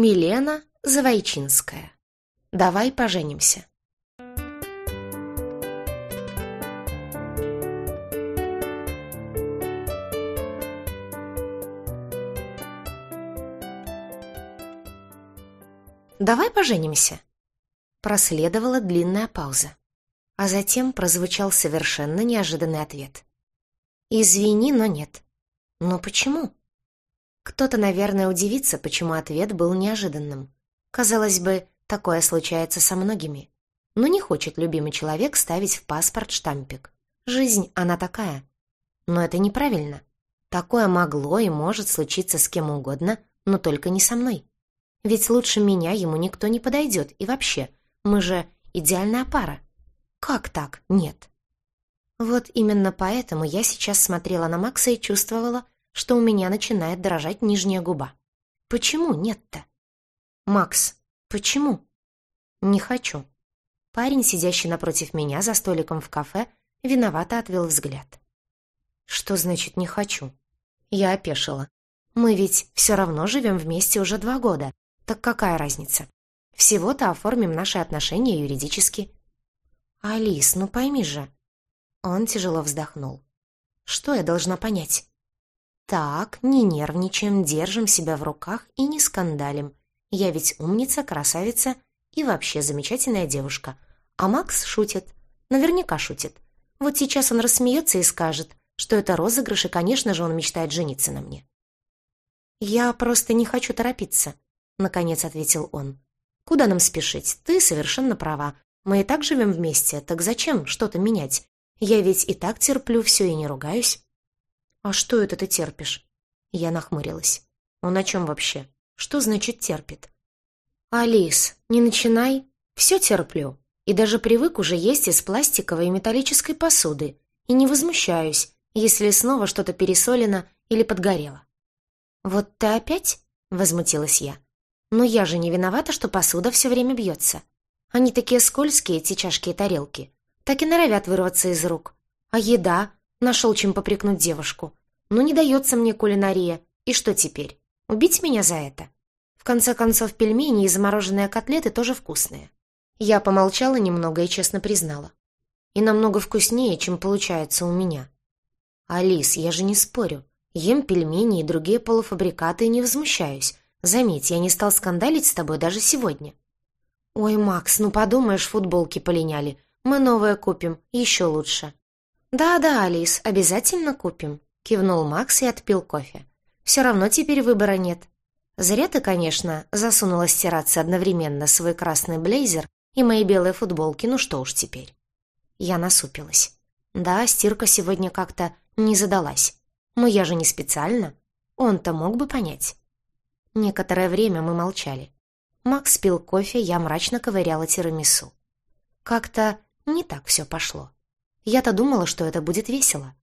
Милена Завойчинская. Давай поженимся. «Давай поженимся». Проследовала длинная пауза, а затем прозвучал совершенно неожиданный ответ. «Извини, но нет». «Но почему?» Кто-то, наверное, удивится, почему ответ был неожиданным. Казалось бы, такое случается со многими. Но не хочет любимый человек ставить в паспорт штампик. Жизнь, она такая. Но это неправильно. Такое могло и может случиться с кем угодно, но только не со мной. Ведь лучше меня ему никто не подойдет. И вообще, мы же идеальная пара. Как так? Нет. Вот именно поэтому я сейчас смотрела на Макса и чувствовала, что у меня начинает дрожать нижняя губа. Почему нет-то? Макс, почему? Не хочу. Парень, сидящий напротив меня за столиком в кафе, виновато отвел взгляд. Что значит «не хочу»? Я опешила. Мы ведь все равно живем вместе уже два года, так какая разница? Всего-то оформим наши отношения юридически. Алис, ну пойми же. Он тяжело вздохнул. Что я должна понять? Так, не нервничаем, держим себя в руках и не скандалим. Я ведь умница, красавица и вообще замечательная девушка. А Макс шутит. Наверняка шутит. Вот сейчас он рассмеется и скажет, что это розыгрыш, и, конечно же, он мечтает жениться на мне. Я просто не хочу торопиться. — наконец ответил он. «Куда нам спешить? Ты совершенно права. Мы и так живем вместе, так зачем что-то менять? Я ведь и так терплю все и не ругаюсь». «А что это ты терпишь?» Я нахмурилась. «Он о чем вообще? Что значит терпит?» «Алис, не начинай. Все терплю. И даже привык уже есть из пластиковой и металлической посуды. И не возмущаюсь, если снова что-то пересолено или подгорело». «Вот ты опять?» — возмутилась я. Но я же не виновата, что посуда все время бьется. Они такие скользкие, эти чашки и тарелки. Так и норовят вырваться из рук. А еда? Нашел чем попрекнуть девушку. Ну не дается мне кулинария. И что теперь? Убить меня за это? В конце концов, пельмени и замороженные котлеты тоже вкусные. Я помолчала немного и честно признала. И намного вкуснее, чем получается у меня. Алис, я же не спорю. Ем пельмени и другие полуфабрикаты и не возмущаюсь. Заметь, я не стал скандалить с тобой даже сегодня». «Ой, Макс, ну подумаешь, футболки полиняли. Мы новое купим, еще лучше». «Да-да, Алис, обязательно купим», — кивнул Макс и отпил кофе. «Все равно теперь выбора нет. Зря ты, конечно, засунула стираться одновременно свой красный блейзер и мои белые футболки, ну что уж теперь». Я насупилась. «Да, стирка сегодня как-то не задалась. Но я же не специально. Он-то мог бы понять». Некоторое время мы молчали. Макс пил кофе, я мрачно ковыряла тирамису. Как-то не так все пошло. Я-то думала, что это будет весело.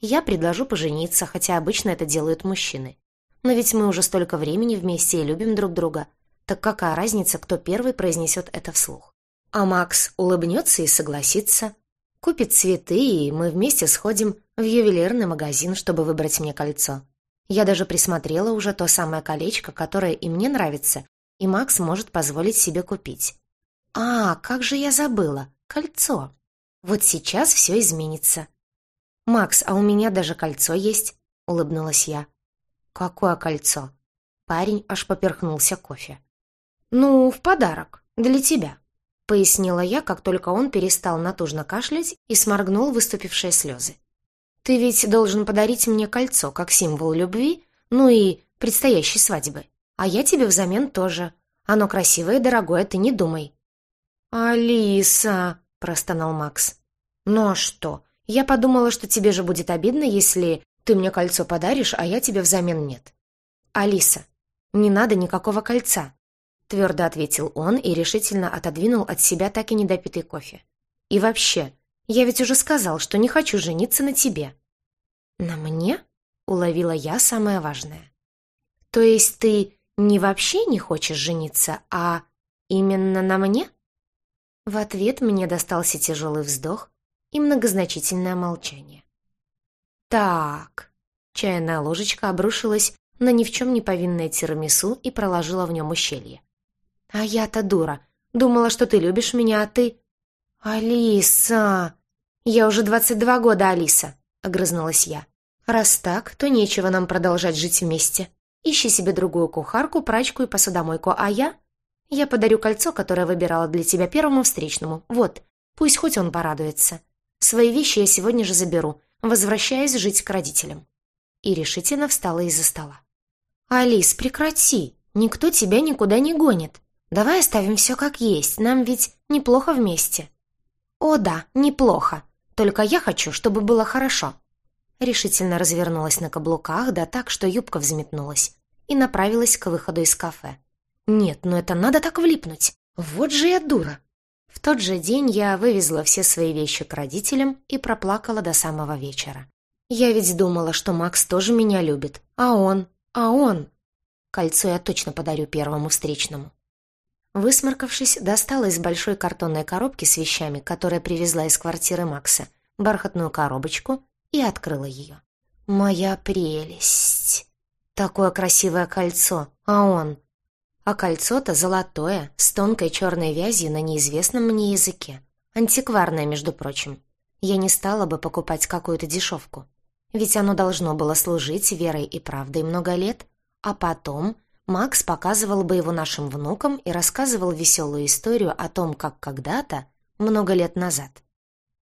Я предложу пожениться, хотя обычно это делают мужчины. Но ведь мы уже столько времени вместе и любим друг друга. Так какая разница, кто первый произнесет это вслух? А Макс улыбнется и согласится. Купит цветы, и мы вместе сходим в ювелирный магазин, чтобы выбрать мне кольцо. Я даже присмотрела уже то самое колечко, которое и мне нравится, и Макс может позволить себе купить. А, как же я забыла! Кольцо! Вот сейчас все изменится. «Макс, а у меня даже кольцо есть», — улыбнулась я. «Какое кольцо?» Парень аж поперхнулся кофе. «Ну, в подарок. Для тебя», — пояснила я, как только он перестал натужно кашлять и сморгнул выступившие слезы. Ты ведь должен подарить мне кольцо как символ любви, ну и предстоящей свадьбы. А я тебе взамен тоже. Оно красивое и дорогое, ты не думай». «Алиса!» — простонал Макс. «Ну а что? Я подумала, что тебе же будет обидно, если ты мне кольцо подаришь, а я тебе взамен нет». «Алиса, не надо никакого кольца», — твердо ответил он и решительно отодвинул от себя так и недопитый кофе. «И вообще, я ведь уже сказал, что не хочу жениться на тебе». «На мне?» — уловила я самое важное. «То есть ты не вообще не хочешь жениться, а именно на мне?» В ответ мне достался тяжелый вздох и многозначительное молчание. «Так...» — чайная ложечка обрушилась на ни в чем не повинное тирамису и проложила в нем ущелье. «А я-то дура. Думала, что ты любишь меня, а ты...» «Алиса!» «Я уже двадцать два года, Алиса», — огрызнулась я. «Раз так, то нечего нам продолжать жить вместе. Ищи себе другую кухарку, прачку и посудомойку, а я...» «Я подарю кольцо, которое выбирала для тебя первому встречному. Вот, пусть хоть он порадуется. Свои вещи я сегодня же заберу, возвращаясь жить к родителям». И решительно встала из-за стола. «Алис, прекрати! Никто тебя никуда не гонит. Давай оставим все как есть, нам ведь неплохо вместе». «О да, неплохо. Только я хочу, чтобы было хорошо». Решительно развернулась на каблуках, да так, что юбка взметнулась, и направилась к выходу из кафе. «Нет, ну это надо так влипнуть. Вот же я дура». В тот же день я вывезла все свои вещи к родителям и проплакала до самого вечера. Я ведь думала, что Макс тоже меня любит, а он, а он... Кольцо я точно подарю первому встречному. Высморкавшись, достала из большой картонной коробки с вещами, которая привезла из квартиры Макса, бархатную коробочку и открыла ее. «Моя прелесть! Такое красивое кольцо, а он...» А кольцо-то золотое, с тонкой черной вязью на неизвестном мне языке. Антикварное, между прочим. Я не стала бы покупать какую-то дешевку. Ведь оно должно было служить верой и правдой много лет, а потом Макс показывал бы его нашим внукам и рассказывал веселую историю о том, как когда-то, много лет назад.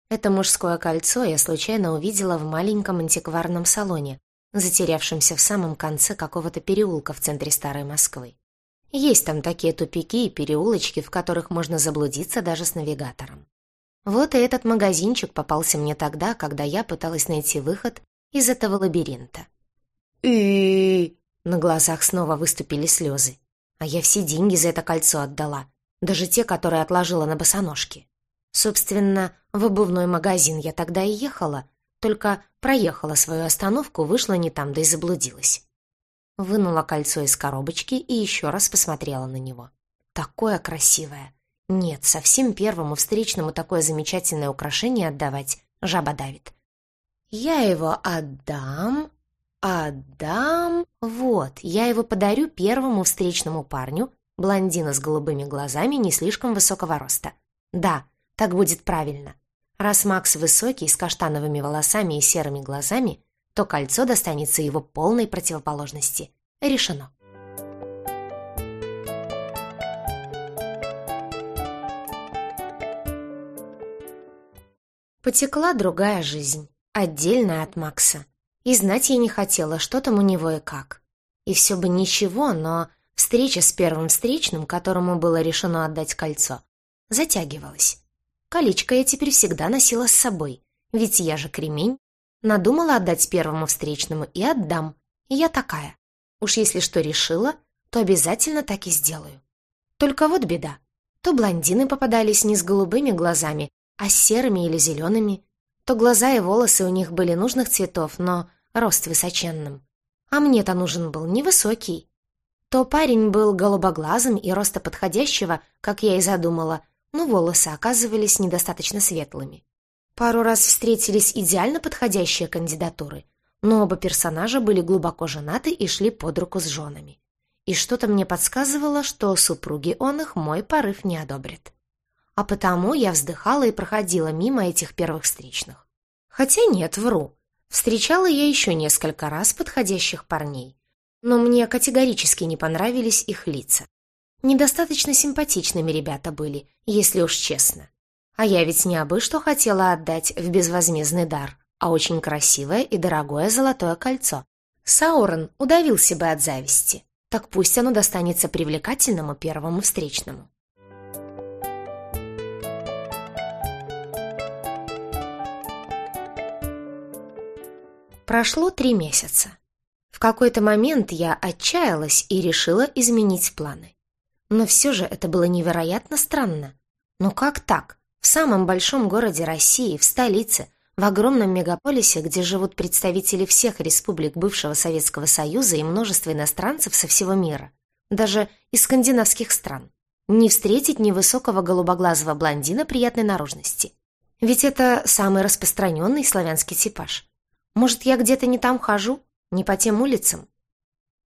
Это мужское кольцо я случайно увидела в маленьком антикварном салоне, затерявшемся в самом конце какого-то переулка в центре Старой Москвы. Есть там такие тупики и переулочки, в которых можно заблудиться даже с навигатором. Вот и этот магазинчик попался мне тогда, когда я пыталась найти выход из этого лабиринта. и на глазах снова выступили слезы. А я все деньги за это кольцо отдала, даже те, которые отложила на босоножки. Собственно, в обувной магазин я тогда и ехала, только проехала свою остановку, вышла не там, да и заблудилась. Вынула кольцо из коробочки и еще раз посмотрела на него. Такое красивое. Нет, совсем первому встречному такое замечательное украшение отдавать жаба давит. Я его отдам, «Отдам... Вот, я его подарю первому встречному парню, блондина с голубыми глазами не слишком высокого роста. Да, так будет правильно. Раз Макс высокий, с каштановыми волосами и серыми глазами, то кольцо достанется его полной противоположности. Решено». Потекла другая жизнь, отдельная от Макса. И знать я не хотела, что там у него и как. И все бы ничего, но встреча с первым встречным, которому было решено отдать кольцо, затягивалась. Колечко я теперь всегда носила с собой, ведь я же кремень. Надумала отдать первому встречному и отдам. Я такая. Уж если что решила, то обязательно так и сделаю. Только вот беда. То блондины попадались не с голубыми глазами, а с серыми или зелеными, то глаза и волосы у них были нужных цветов, но рост высоченным. А мне-то нужен был невысокий. То парень был голубоглазым и роста подходящего, как я и задумала, но волосы оказывались недостаточно светлыми. Пару раз встретились идеально подходящие кандидатуры, но оба персонажа были глубоко женаты и шли под руку с женами. И что-то мне подсказывало, что супруги он их мой порыв не одобрит а потому я вздыхала и проходила мимо этих первых встречных. Хотя нет, вру. Встречала я еще несколько раз подходящих парней, но мне категорически не понравились их лица. Недостаточно симпатичными ребята были, если уж честно. А я ведь не абы что хотела отдать в безвозмездный дар, а очень красивое и дорогое золотое кольцо. Саурон удавился бы от зависти. Так пусть оно достанется привлекательному первому встречному. Прошло три месяца. В какой-то момент я отчаялась и решила изменить планы. Но все же это было невероятно странно. Но как так? В самом большом городе России, в столице, в огромном мегаполисе, где живут представители всех республик бывшего Советского Союза и множество иностранцев со всего мира, даже из скандинавских стран, не встретить невысокого голубоглазого блондина приятной наружности. Ведь это самый распространенный славянский типаж. Может, я где-то не там хожу? Не по тем улицам?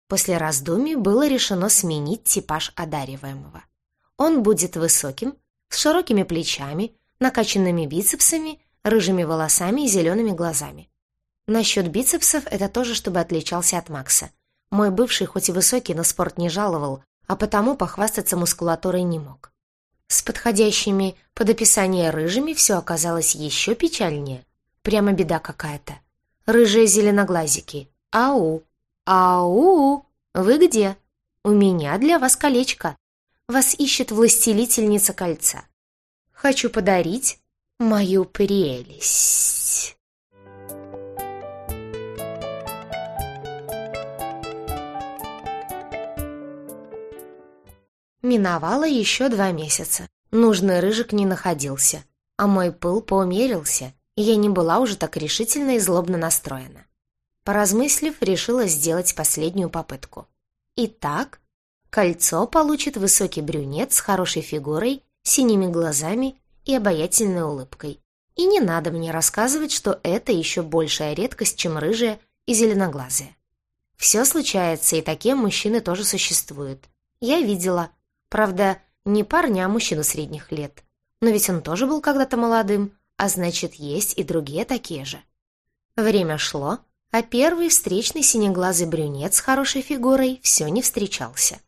После раздумий было решено сменить типаж одариваемого. Он будет высоким, с широкими плечами, накачанными бицепсами, рыжими волосами и зелеными глазами. Насчет бицепсов это тоже, чтобы отличался от Макса. Мой бывший хоть и высокий, но спорт не жаловал, а потому похвастаться мускулатурой не мог. С подходящими под описание рыжими все оказалось еще печальнее. Прямо беда какая-то. Рыжие зеленоглазики. Ау! Ау! Вы где? У меня для вас колечко. Вас ищет властелительница кольца. Хочу подарить мою прелесть. Миновало еще два месяца. Нужный рыжик не находился, а мой пыл поумерился, и я не была уже так решительно и злобно настроена. Поразмыслив, решила сделать последнюю попытку. Итак, кольцо получит высокий брюнет с хорошей фигурой, синими глазами и обаятельной улыбкой. И не надо мне рассказывать, что это еще большая редкость, чем рыжая и зеленоглазая. Все случается, и такие мужчины тоже существуют. Я видела, Правда, не парня, а мужчину средних лет. Но ведь он тоже был когда-то молодым, а значит, есть и другие такие же. Время шло, а первый встречный синеглазый брюнет с хорошей фигурой все не встречался.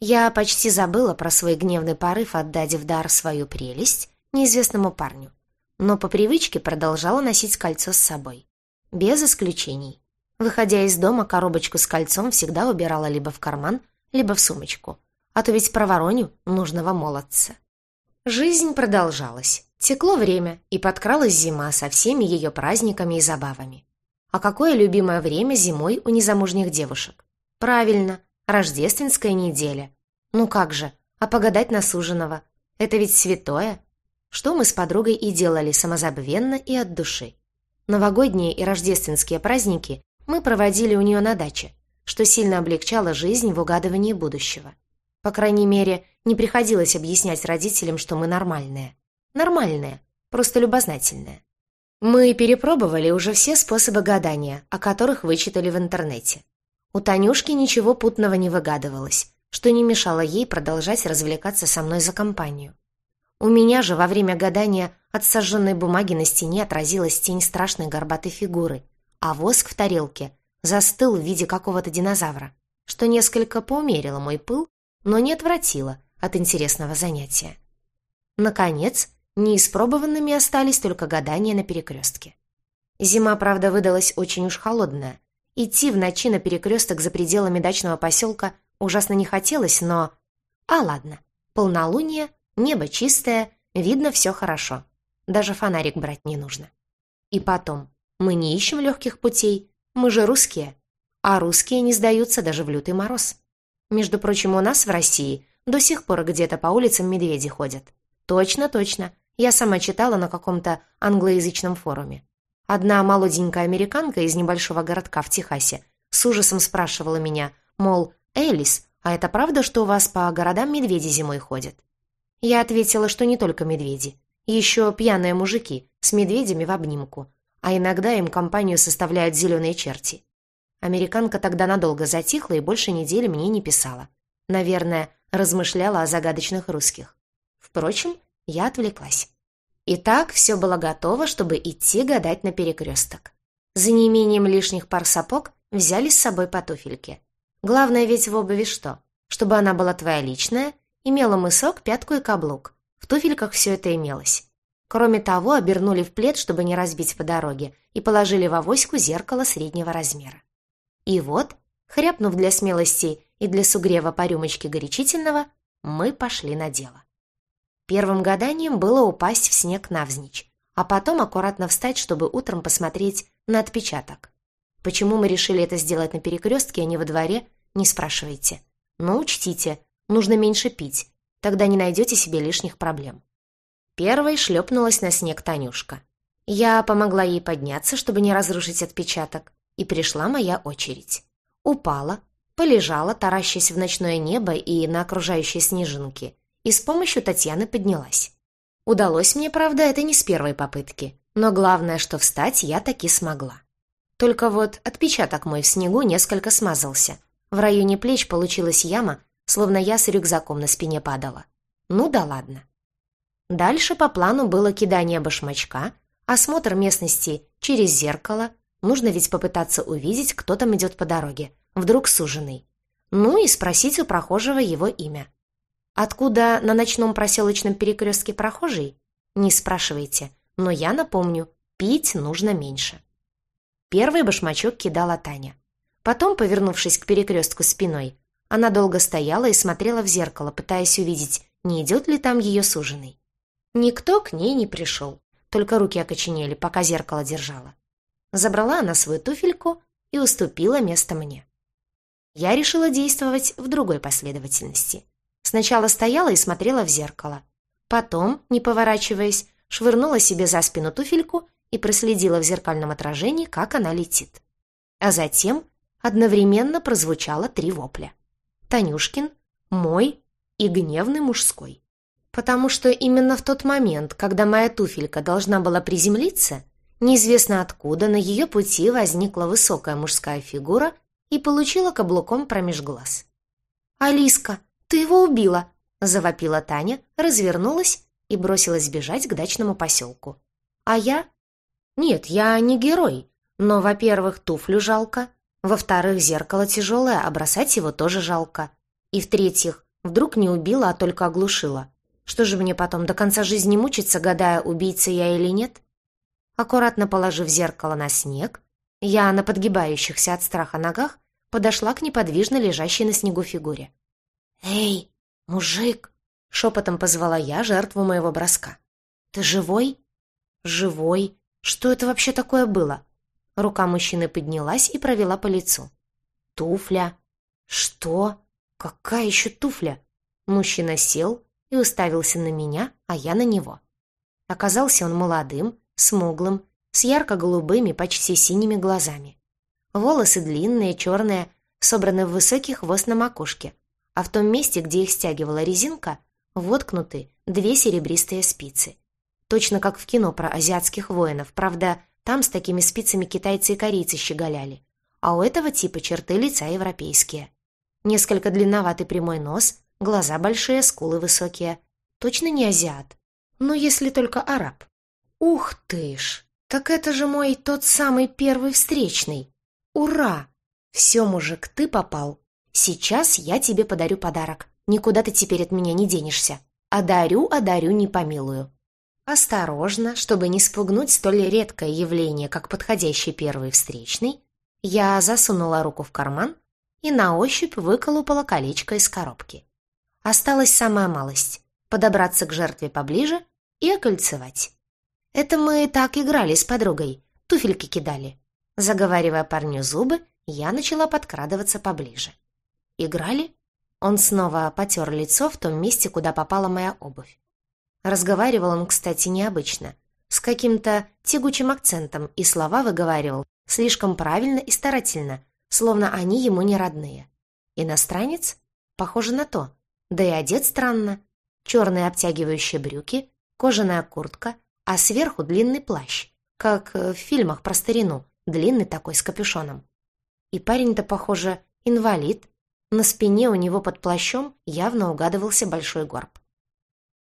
Я почти забыла про свой гневный порыв отдать в дар свою прелесть неизвестному парню, но по привычке продолжала носить кольцо с собой. Без исключений. Выходя из дома, коробочку с кольцом всегда убирала либо в карман, либо в сумочку — а то ведь провороню нужного молодца. Жизнь продолжалась. Текло время, и подкралась зима со всеми ее праздниками и забавами. А какое любимое время зимой у незамужних девушек? Правильно, рождественская неделя. Ну как же, а погадать на суженого? Это ведь святое. Что мы с подругой и делали самозабвенно и от души. Новогодние и рождественские праздники мы проводили у нее на даче, что сильно облегчало жизнь в угадывании будущего. По крайней мере, не приходилось объяснять родителям, что мы нормальные. Нормальные, просто любознательные. Мы перепробовали уже все способы гадания, о которых вычитали в интернете. У Танюшки ничего путного не выгадывалось, что не мешало ей продолжать развлекаться со мной за компанию. У меня же во время гадания от сожженной бумаги на стене отразилась тень страшной горбатой фигуры, а воск в тарелке застыл в виде какого-то динозавра, что несколько поумерило мой пыл но не отвратило от интересного занятия. Наконец, неиспробованными остались только гадания на перекрестке. Зима, правда, выдалась очень уж холодная. Идти в ночи на перекресток за пределами дачного поселка ужасно не хотелось, но... А ладно, полнолуние, небо чистое, видно все хорошо. Даже фонарик брать не нужно. И потом, мы не ищем легких путей, мы же русские. А русские не сдаются даже в лютый мороз. Между прочим, у нас в России до сих пор где-то по улицам медведи ходят. Точно, точно. Я сама читала на каком-то англоязычном форуме. Одна молоденькая американка из небольшого городка в Техасе с ужасом спрашивала меня, мол, «Элис, а это правда, что у вас по городам медведи зимой ходят?» Я ответила, что не только медведи. Еще пьяные мужики с медведями в обнимку, а иногда им компанию составляют зеленые черти. Американка тогда надолго затихла и больше недели мне не писала. Наверное, размышляла о загадочных русских. Впрочем, я отвлеклась. Итак, все было готово, чтобы идти гадать на перекресток. За неимением лишних пар сапог взяли с собой по туфельке. Главное ведь в обуви что? Чтобы она была твоя личная, имела мысок, пятку и каблук. В туфельках все это имелось. Кроме того, обернули в плед, чтобы не разбить по дороге, и положили в авоську зеркало среднего размера. И вот, хряпнув для смелости и для сугрева по рюмочке горячительного, мы пошли на дело. Первым гаданием было упасть в снег навзничь, а потом аккуратно встать, чтобы утром посмотреть на отпечаток. Почему мы решили это сделать на перекрестке, а не во дворе, не спрашивайте. Но учтите, нужно меньше пить, тогда не найдете себе лишних проблем. Первой шлепнулась на снег Танюшка. Я помогла ей подняться, чтобы не разрушить отпечаток, и пришла моя очередь. Упала, полежала, таращась в ночное небо и на окружающие снежинки, и с помощью Татьяны поднялась. Удалось мне, правда, это не с первой попытки, но главное, что встать я таки смогла. Только вот отпечаток мой в снегу несколько смазался, В районе плеч получилась яма, словно я с рюкзаком на спине падала. Ну да ладно. Дальше по плану было кидание башмачка, осмотр местности через зеркало, нужно ведь попытаться увидеть, кто там идет по дороге, вдруг суженый. Ну и спросить у прохожего его имя. Откуда на ночном проселочном перекрестке прохожий? Не спрашивайте, но я напомню, пить нужно меньше. Первый башмачок кидала Таня. Потом, повернувшись к перекрестку спиной, она долго стояла и смотрела в зеркало, пытаясь увидеть, не идет ли там ее суженый. Никто к ней не пришел, только руки окоченели, пока зеркало держала. Забрала она свою туфельку и уступила место мне. Я решила действовать в другой последовательности. Сначала стояла и смотрела в зеркало. Потом, не поворачиваясь, швырнула себе за спину туфельку и проследила в зеркальном отражении, как она летит. А затем одновременно прозвучало три вопля. Танюшкин, мой и гневный мужской потому что именно в тот момент, когда моя туфелька должна была приземлиться, неизвестно откуда на ее пути возникла высокая мужская фигура и получила каблуком промеж глаз. «Алиска, ты его убила!» — завопила Таня, развернулась и бросилась бежать к дачному поселку. А я? Нет, я не герой, но, во-первых, туфлю жалко, во-вторых, зеркало тяжелое, а бросать его тоже жалко, и, в-третьих, вдруг не убила, а только оглушила. Что же мне потом, до конца жизни мучиться, гадая, убийца я или нет? Аккуратно положив зеркало на снег, я на подгибающихся от страха ногах подошла к неподвижно лежащей на снегу фигуре. «Эй, мужик!» — шепотом позвала я жертву моего броска. «Ты живой?» «Живой? Что это вообще такое было?» Рука мужчины поднялась и провела по лицу. «Туфля?» «Что? Какая еще туфля?» Мужчина сел, и уставился на меня, а я на него. Оказался он молодым, смуглым, с ярко-голубыми, почти синими глазами. Волосы длинные, черные, собраны в высокий хвост на макушке, а в том месте, где их стягивала резинка, воткнуты две серебристые спицы. Точно как в кино про азиатских воинов, правда, там с такими спицами китайцы и корейцы щеголяли, а у этого типа черты лица европейские. Несколько длинноватый прямой нос, Глаза большие, скулы высокие. Точно не азиат. Но если только араб. Ух ты ж! Так это же мой тот самый первый встречный. Ура! Все, мужик, ты попал. Сейчас я тебе подарю подарок. Никуда ты теперь от меня не денешься. Одарю, одарю, не помилую. Осторожно, чтобы не спугнуть столь редкое явление, как подходящий первый встречный, я засунула руку в карман и на ощупь выколупала колечко из коробки. Осталась самая малость — подобраться к жертве поближе и окольцевать. Это мы так играли с подругой, туфельки кидали. Заговаривая парню зубы, я начала подкрадываться поближе. Играли? Он снова потер лицо в том месте, куда попала моя обувь. Разговаривал он, кстати, необычно, с каким-то тягучим акцентом, и слова выговаривал слишком правильно и старательно, словно они ему не родные. Иностранец? Похоже на то. Да и одет странно. Черные обтягивающие брюки, кожаная куртка, а сверху длинный плащ, как в фильмах про старину, длинный такой с капюшоном. И парень-то, похоже, инвалид. На спине у него под плащом явно угадывался большой горб.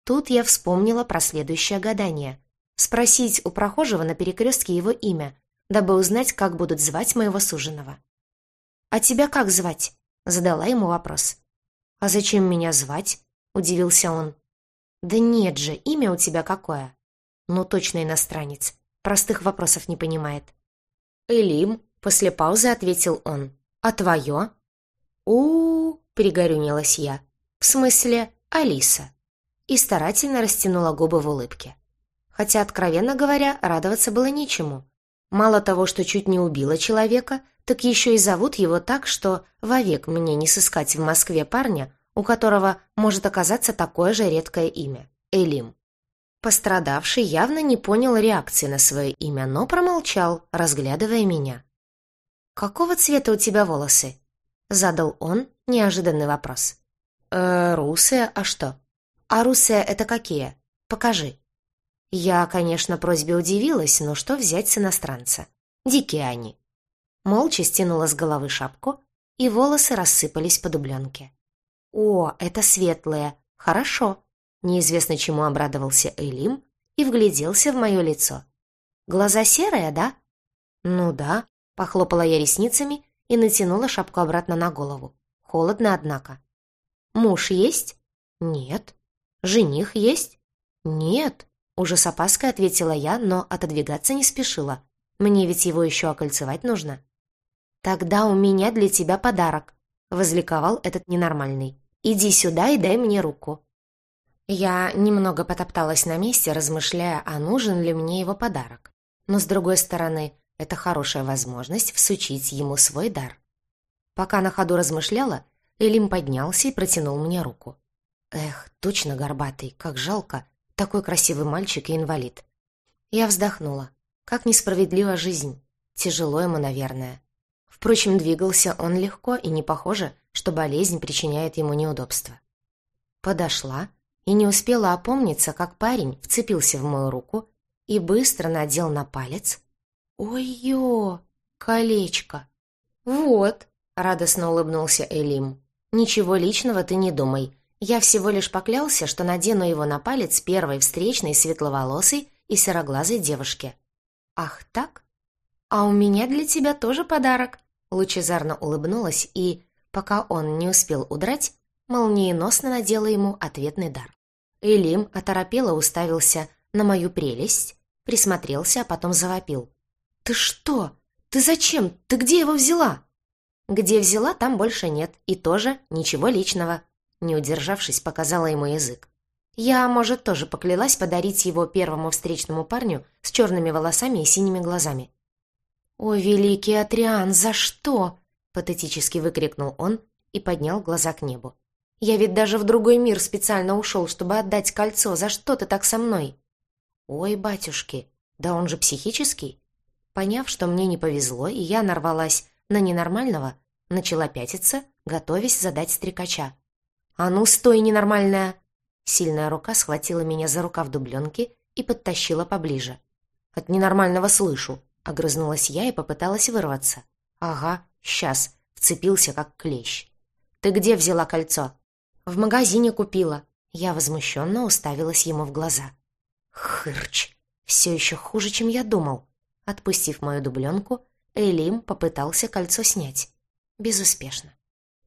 Тут я вспомнила про следующее гадание. Спросить у прохожего на перекрестке его имя, дабы узнать, как будут звать моего суженого. «А тебя как звать?» — задала ему вопрос. «А зачем меня звать?» — удивился он. «Да нет же, имя у тебя какое?» «Ну, точно иностранец. Простых вопросов не понимает». «Элим», — после паузы ответил он. «А твое?» «У-у-у», — пригорюнилась я. «В смысле, Алиса». И старательно растянула губы в улыбке. Хотя, откровенно говоря, радоваться было нечему. Мало того, что чуть не убила человека, так еще и зовут его так, что вовек мне не сыскать в Москве парня, у которого может оказаться такое же редкое имя – Элим. Пострадавший явно не понял реакции на свое имя, но промолчал, разглядывая меня. «Какого цвета у тебя волосы?» – задал он неожиданный вопрос. «Э, русые, а что?» «А русые это какие? Покажи». Я, конечно, просьбе удивилась, но что взять с иностранца? Дикие они. Молча стянула с головы шапку и волосы рассыпались по дубленке. «О, это светлые! Хорошо!» Неизвестно чему обрадовался Элим и вгляделся в мое лицо. «Глаза серые, да?» «Ну да», — похлопала я ресницами и натянула шапку обратно на голову. Холодно, однако. «Муж есть?» «Нет». «Жених есть?» «Нет», — уже с опаской ответила я, но отодвигаться не спешила. Мне ведь его еще окольцевать нужно. «Тогда у меня для тебя подарок», — возликовал этот ненормальный. «Иди сюда и дай мне руку». Я немного потопталась на месте, размышляя, а нужен ли мне его подарок. Но, с другой стороны, это хорошая возможность всучить ему свой дар. Пока на ходу размышляла, Элим поднялся и протянул мне руку. Эх, точно горбатый, как жалко, такой красивый мальчик и инвалид. Я вздохнула. Как несправедлива жизнь. Тяжело ему, наверное. Впрочем, двигался он легко, и не похоже, что болезнь причиняет ему неудобства. Подошла и не успела опомниться, как парень вцепился в мою руку и быстро надел на палец. «Ой-ё, колечко!» «Вот!» — радостно улыбнулся Элим. «Ничего личного ты не думай. Я всего лишь поклялся, что надену его на палец первой встречной светловолосой и сероглазой девушке. «Ах так? А у меня для тебя тоже подарок!» Лучезарно улыбнулась и, пока он не успел удрать, молниеносно надела ему ответный дар. Элим оторопело уставился на мою прелесть, присмотрелся, а потом завопил. «Ты что? Ты зачем? Ты где его взяла?» «Где взяла, там больше нет. И тоже ничего личного». Не удержавшись, показала ему язык. Я, может, тоже поклялась подарить его первому встречному парню с черными волосами и синими глазами. «О, великий Атриан, за что?» — патетически выкрикнул он и поднял глаза к небу. «Я ведь даже в другой мир специально ушел, чтобы отдать кольцо. За что ты так со мной?» «Ой, батюшки, да он же психический!» Поняв, что мне не повезло, и я нарвалась на ненормального, начала пятиться, готовясь задать стрекача. «А ну, стой, ненормальная!» Сильная рука схватила меня за рукав дубленки и подтащила поближе. «От ненормального слышу», — огрызнулась я и попыталась вырваться. «Ага, сейчас», — вцепился как клещ. «Ты где взяла кольцо?» «В магазине купила». Я возмущенно уставилась ему в глаза. «Хырч! Все еще хуже, чем я думал». Отпустив мою дубленку, Элим попытался кольцо снять. Безуспешно.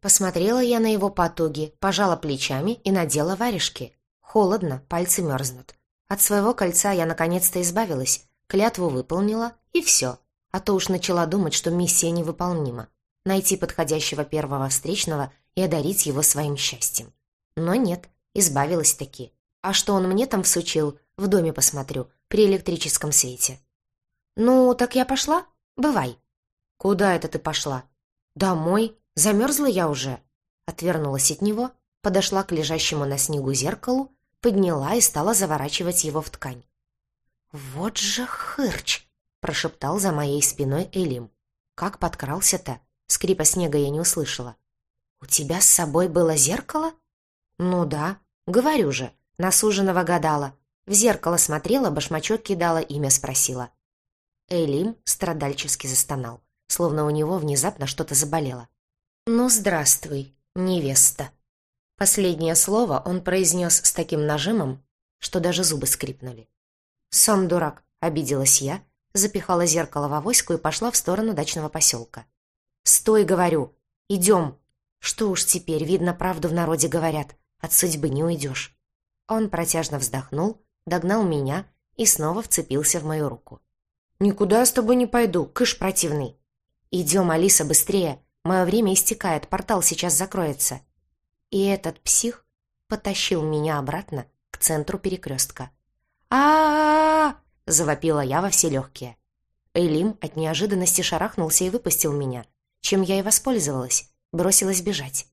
Посмотрела я на его потуги, пожала плечами и надела варежки. Холодно, пальцы мерзнут. От своего кольца я наконец-то избавилась, клятву выполнила, и все. А то уж начала думать, что миссия невыполнима. Найти подходящего первого встречного и одарить его своим счастьем. Но нет, избавилась таки. А что он мне там всучил, в доме посмотрю, при электрическом свете. «Ну, так я пошла? Бывай». «Куда это ты пошла?» «Домой. Замерзла я уже. Отвернулась от него, подошла к лежащему на снегу зеркалу, подняла и стала заворачивать его в ткань. «Вот же хырч!» — прошептал за моей спиной Элим. «Как подкрался-то?» Скрипа снега я не услышала. «У тебя с собой было зеркало?» «Ну да, говорю же, на суженого гадала. В зеркало смотрела, башмачок кидала, имя спросила». Элим страдальчески застонал, словно у него внезапно что-то заболело. «Ну, здравствуй, невеста». Последнее слово он произнес с таким нажимом, что даже зубы скрипнули. «Сам дурак», — обиделась я, запихала зеркало в авоську и пошла в сторону дачного поселка. «Стой, говорю! Идем!» Что уж теперь, видно, правду в народе говорят. От судьбы не уйдешь. Он протяжно вздохнул, догнал меня и снова вцепился в мою руку. «Никуда с тобой не пойду, кыш противный!» «Идем, Алиса, быстрее! Мое время истекает, портал сейчас закроется. И этот псих потащил меня обратно к центру перекрестка. а, -а, завопила я во все легкие. Эйлим от неожиданности шарахнулся и выпустил меня, чем я и воспользовалась, бросилась бежать.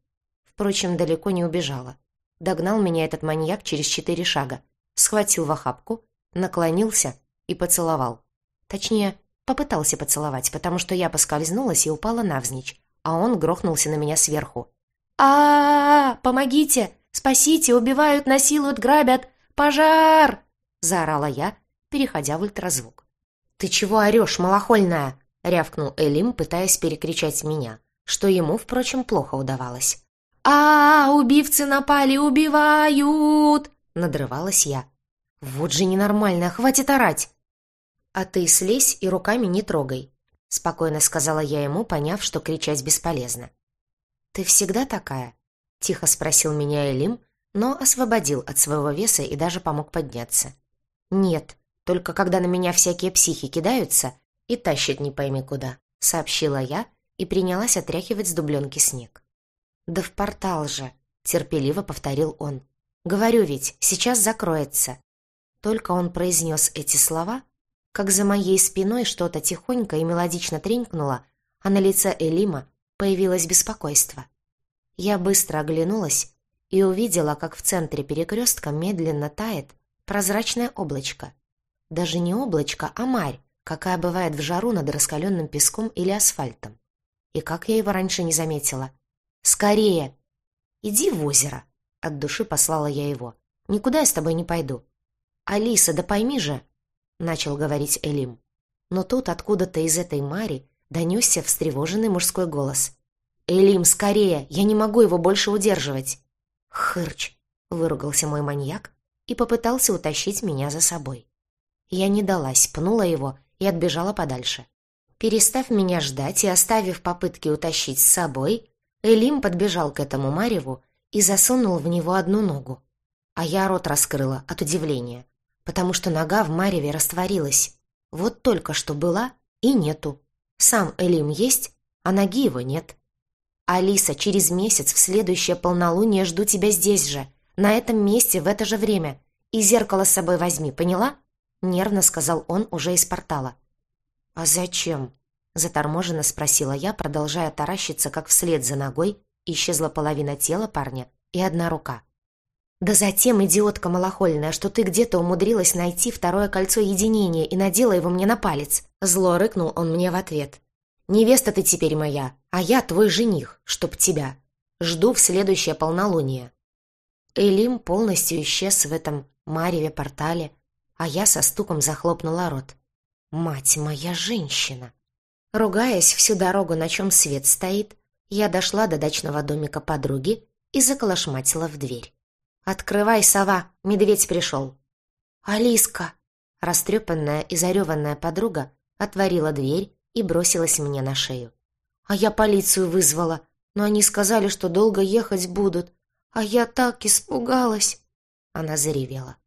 Впрочем, далеко не убежала. Догнал меня этот маньяк через четыре шага, схватил в охапку, наклонился и поцеловал. Точнее, попытался поцеловать, потому что я поскользнулась и упала навзничь, а он грохнулся на меня сверху. а, -а, -а Помогите! Спасите! Убивают, насилуют, грабят! Пожар!» — заорала я, переходя в ультразвук. «Ты чего орешь, малохольная?» — рявкнул Элим, пытаясь перекричать меня, что ему, впрочем, плохо удавалось. а, -а, -а убивцы напали, убивают!» — надрывалась я. «Вот же ненормально, хватит орать!» «А ты слезь и руками не трогай», — спокойно сказала я ему, поняв, что кричать бесполезно. «Ты всегда такая?» — тихо спросил меня Элим, но освободил от своего веса и даже помог подняться. «Нет, только когда на меня всякие психи кидаются и тащат не пойми куда», — сообщила я и принялась отряхивать с дубленки снег. «Да в портал же», — терпеливо повторил он. «Говорю ведь, сейчас закроется». Только он произнес эти слова, как за моей спиной что-то тихонько и мелодично тренькнуло, а на лице Элима появилось беспокойство. Я быстро оглянулась и увидела, как в центре перекрестка медленно тает прозрачное облачко. Даже не облачко, а марь, какая бывает в жару над раскаленным песком или асфальтом. И как я его раньше не заметила. «Скорее!» «Иди в озеро!» — от души послала я его. «Никуда я с тобой не пойду». «Алиса, да пойми же!» — начал говорить Элим. Но тут откуда-то из этой мари донесся встревоженный мужской голос. «Элим, скорее! Я не могу его больше удерживать!» «Хырч!» — выругался мой маньяк и попытался утащить меня за собой. Я не далась, пнула его и отбежала подальше. Перестав меня ждать и оставив попытки утащить с собой, Элим подбежал к этому Мареву и засунул в него одну ногу. А я рот раскрыла от удивления, потому что нога в Мареве растворилась. Вот только что была и нету. Сам Элим есть, а ноги его нет. «Алиса, через месяц в следующее полнолуние жду тебя здесь же, на этом месте, в это же время. И зеркало с собой возьми, поняла?» Нервно сказал он уже из портала. «А зачем?» — заторможенно спросила я, продолжая таращиться, как вслед за ногой исчезла половина тела парня и одна рука. «Да затем, идиотка малохольная, что ты где-то умудрилась найти второе кольцо единения и надела его мне на палец!» Зло рыкнул он мне в ответ. Невеста ты теперь моя, а я твой жених, чтоб тебя. Жду в следующее полнолуние». Элим полностью исчез в этом мареве портале, а я со стуком захлопнула рот. «Мать моя женщина!» Ругаясь всю дорогу, на чем свет стоит, я дошла до дачного домика подруги и заколошматила в дверь. «Открывай, сова! Медведь пришел!» «Алиска!» Растрепанная и зареванная подруга отворила дверь и бросилась мне на шею. А я полицию вызвала, но они сказали, что долго ехать будут. А я так испугалась. Она заревела.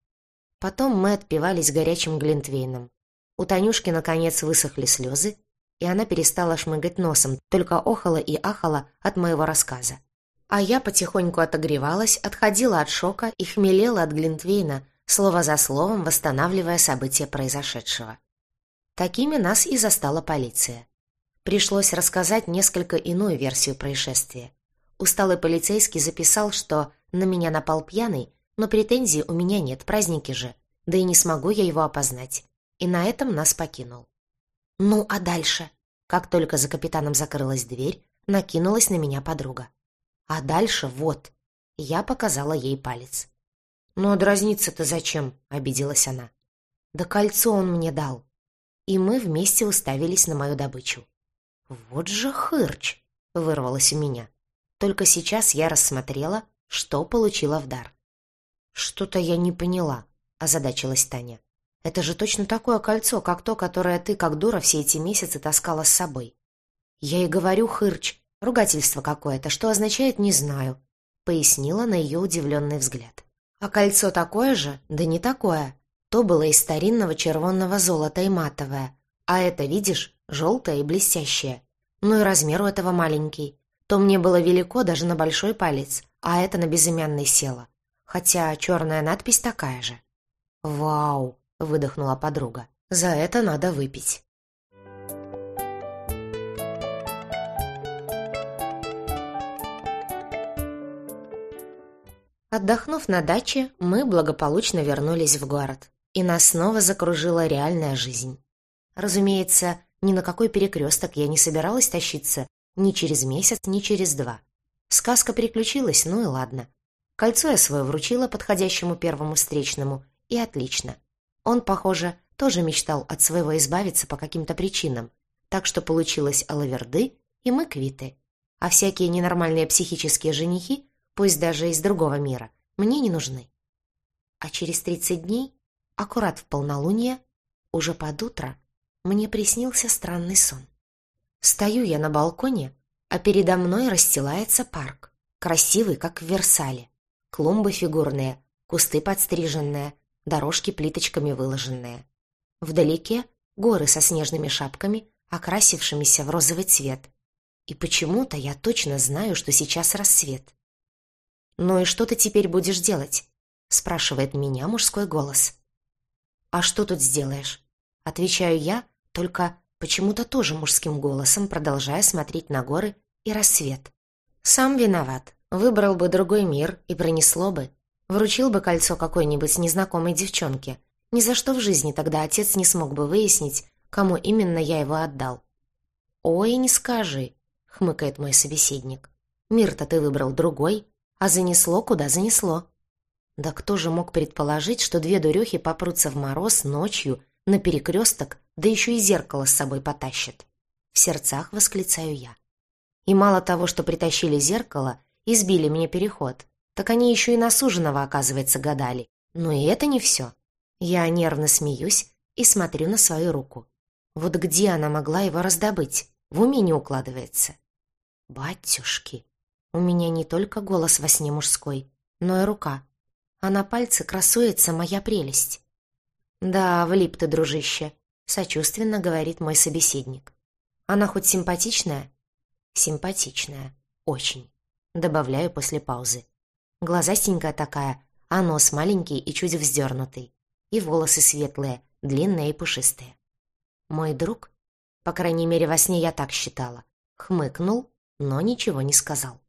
Потом мы отпивались горячим глинтвейном. У Танюшки, наконец, высохли слезы, и она перестала шмыгать носом, только охала и ахала от моего рассказа. А я потихоньку отогревалась, отходила от шока и хмелела от глинтвейна, слово за словом восстанавливая события произошедшего. Такими нас и застала полиция. Пришлось рассказать несколько иную версию происшествия. Усталый полицейский записал, что на меня напал пьяный, но претензий у меня нет, праздники же, да и не смогу я его опознать. И на этом нас покинул. Ну, а дальше? Как только за капитаном закрылась дверь, накинулась на меня подруга. А дальше вот. Я показала ей палец. «Ну, а дразниться-то зачем?» — обиделась она. «Да кольцо он мне дал и мы вместе уставились на мою добычу. «Вот же хырч!» — вырвалось у меня. Только сейчас я рассмотрела, что получила в дар. «Что-то я не поняла», — озадачилась Таня. «Это же точно такое кольцо, как то, которое ты, как дура, все эти месяцы таскала с собой». «Я и говорю, хырч, ругательство какое-то, что означает «не знаю», — пояснила на ее удивленный взгляд. «А кольцо такое же? Да не такое. То было из старинного червонного золота и матовое, а это, видишь, желтое и блестящее. Ну и размер у этого маленький. То мне было велико даже на большой палец, а это на безымянный село. Хотя черная надпись такая же. «Вау!» — выдохнула подруга. «За это надо выпить». Отдохнув на даче, мы благополучно вернулись в город и нас снова закружила реальная жизнь. Разумеется, ни на какой перекресток я не собиралась тащиться ни через месяц, ни через два. Сказка приключилась, ну и ладно. Кольцо я свое вручила подходящему первому встречному, и отлично. Он, похоже, тоже мечтал от своего избавиться по каким-то причинам, так что получилось алаверды, и мы квиты. а всякие ненормальные психические женихи, пусть даже из другого мира, мне не нужны. А через тридцать дней, аккурат в полнолуние, уже под утро, мне приснился странный сон. Стою я на балконе, а передо мной расстилается парк, красивый, как в Версале. Клумбы фигурные, кусты подстриженные, дорожки плиточками выложенные. Вдалеке горы со снежными шапками, окрасившимися в розовый цвет. И почему-то я точно знаю, что сейчас рассвет. «Ну и что ты теперь будешь делать?» — спрашивает меня мужской голос. «А что тут сделаешь?» — отвечаю я, только почему-то тоже мужским голосом, продолжая смотреть на горы и рассвет. «Сам виноват. Выбрал бы другой мир и пронесло бы. Вручил бы кольцо какой-нибудь незнакомой девчонке. Ни за что в жизни тогда отец не смог бы выяснить, кому именно я его отдал. «Ой, не скажи», — хмыкает мой собеседник. «Мир-то ты выбрал другой, а занесло, куда занесло». Да кто же мог предположить, что две дурехи попрутся в мороз ночью на перекресток, да еще и зеркало с собой потащат? В сердцах восклицаю я. И мало того, что притащили зеркало, избили мне переход, так они еще и на суженого, оказывается, гадали. Но и это не все. Я нервно смеюсь и смотрю на свою руку. Вот где она могла его раздобыть? В уме не укладывается. Батюшки, у меня не только голос во сне мужской, но и рука. А на пальце красуется моя прелесть. Да, влип ты, дружище, сочувственно говорит мой собеседник. Она хоть симпатичная? Симпатичная. Очень. Добавляю после паузы. Глазастенькая такая, а нос маленький и чуть вздернутый. И волосы светлые, длинные и пушистые. Мой друг, по крайней мере, во сне я так считала, хмыкнул, но ничего не сказал.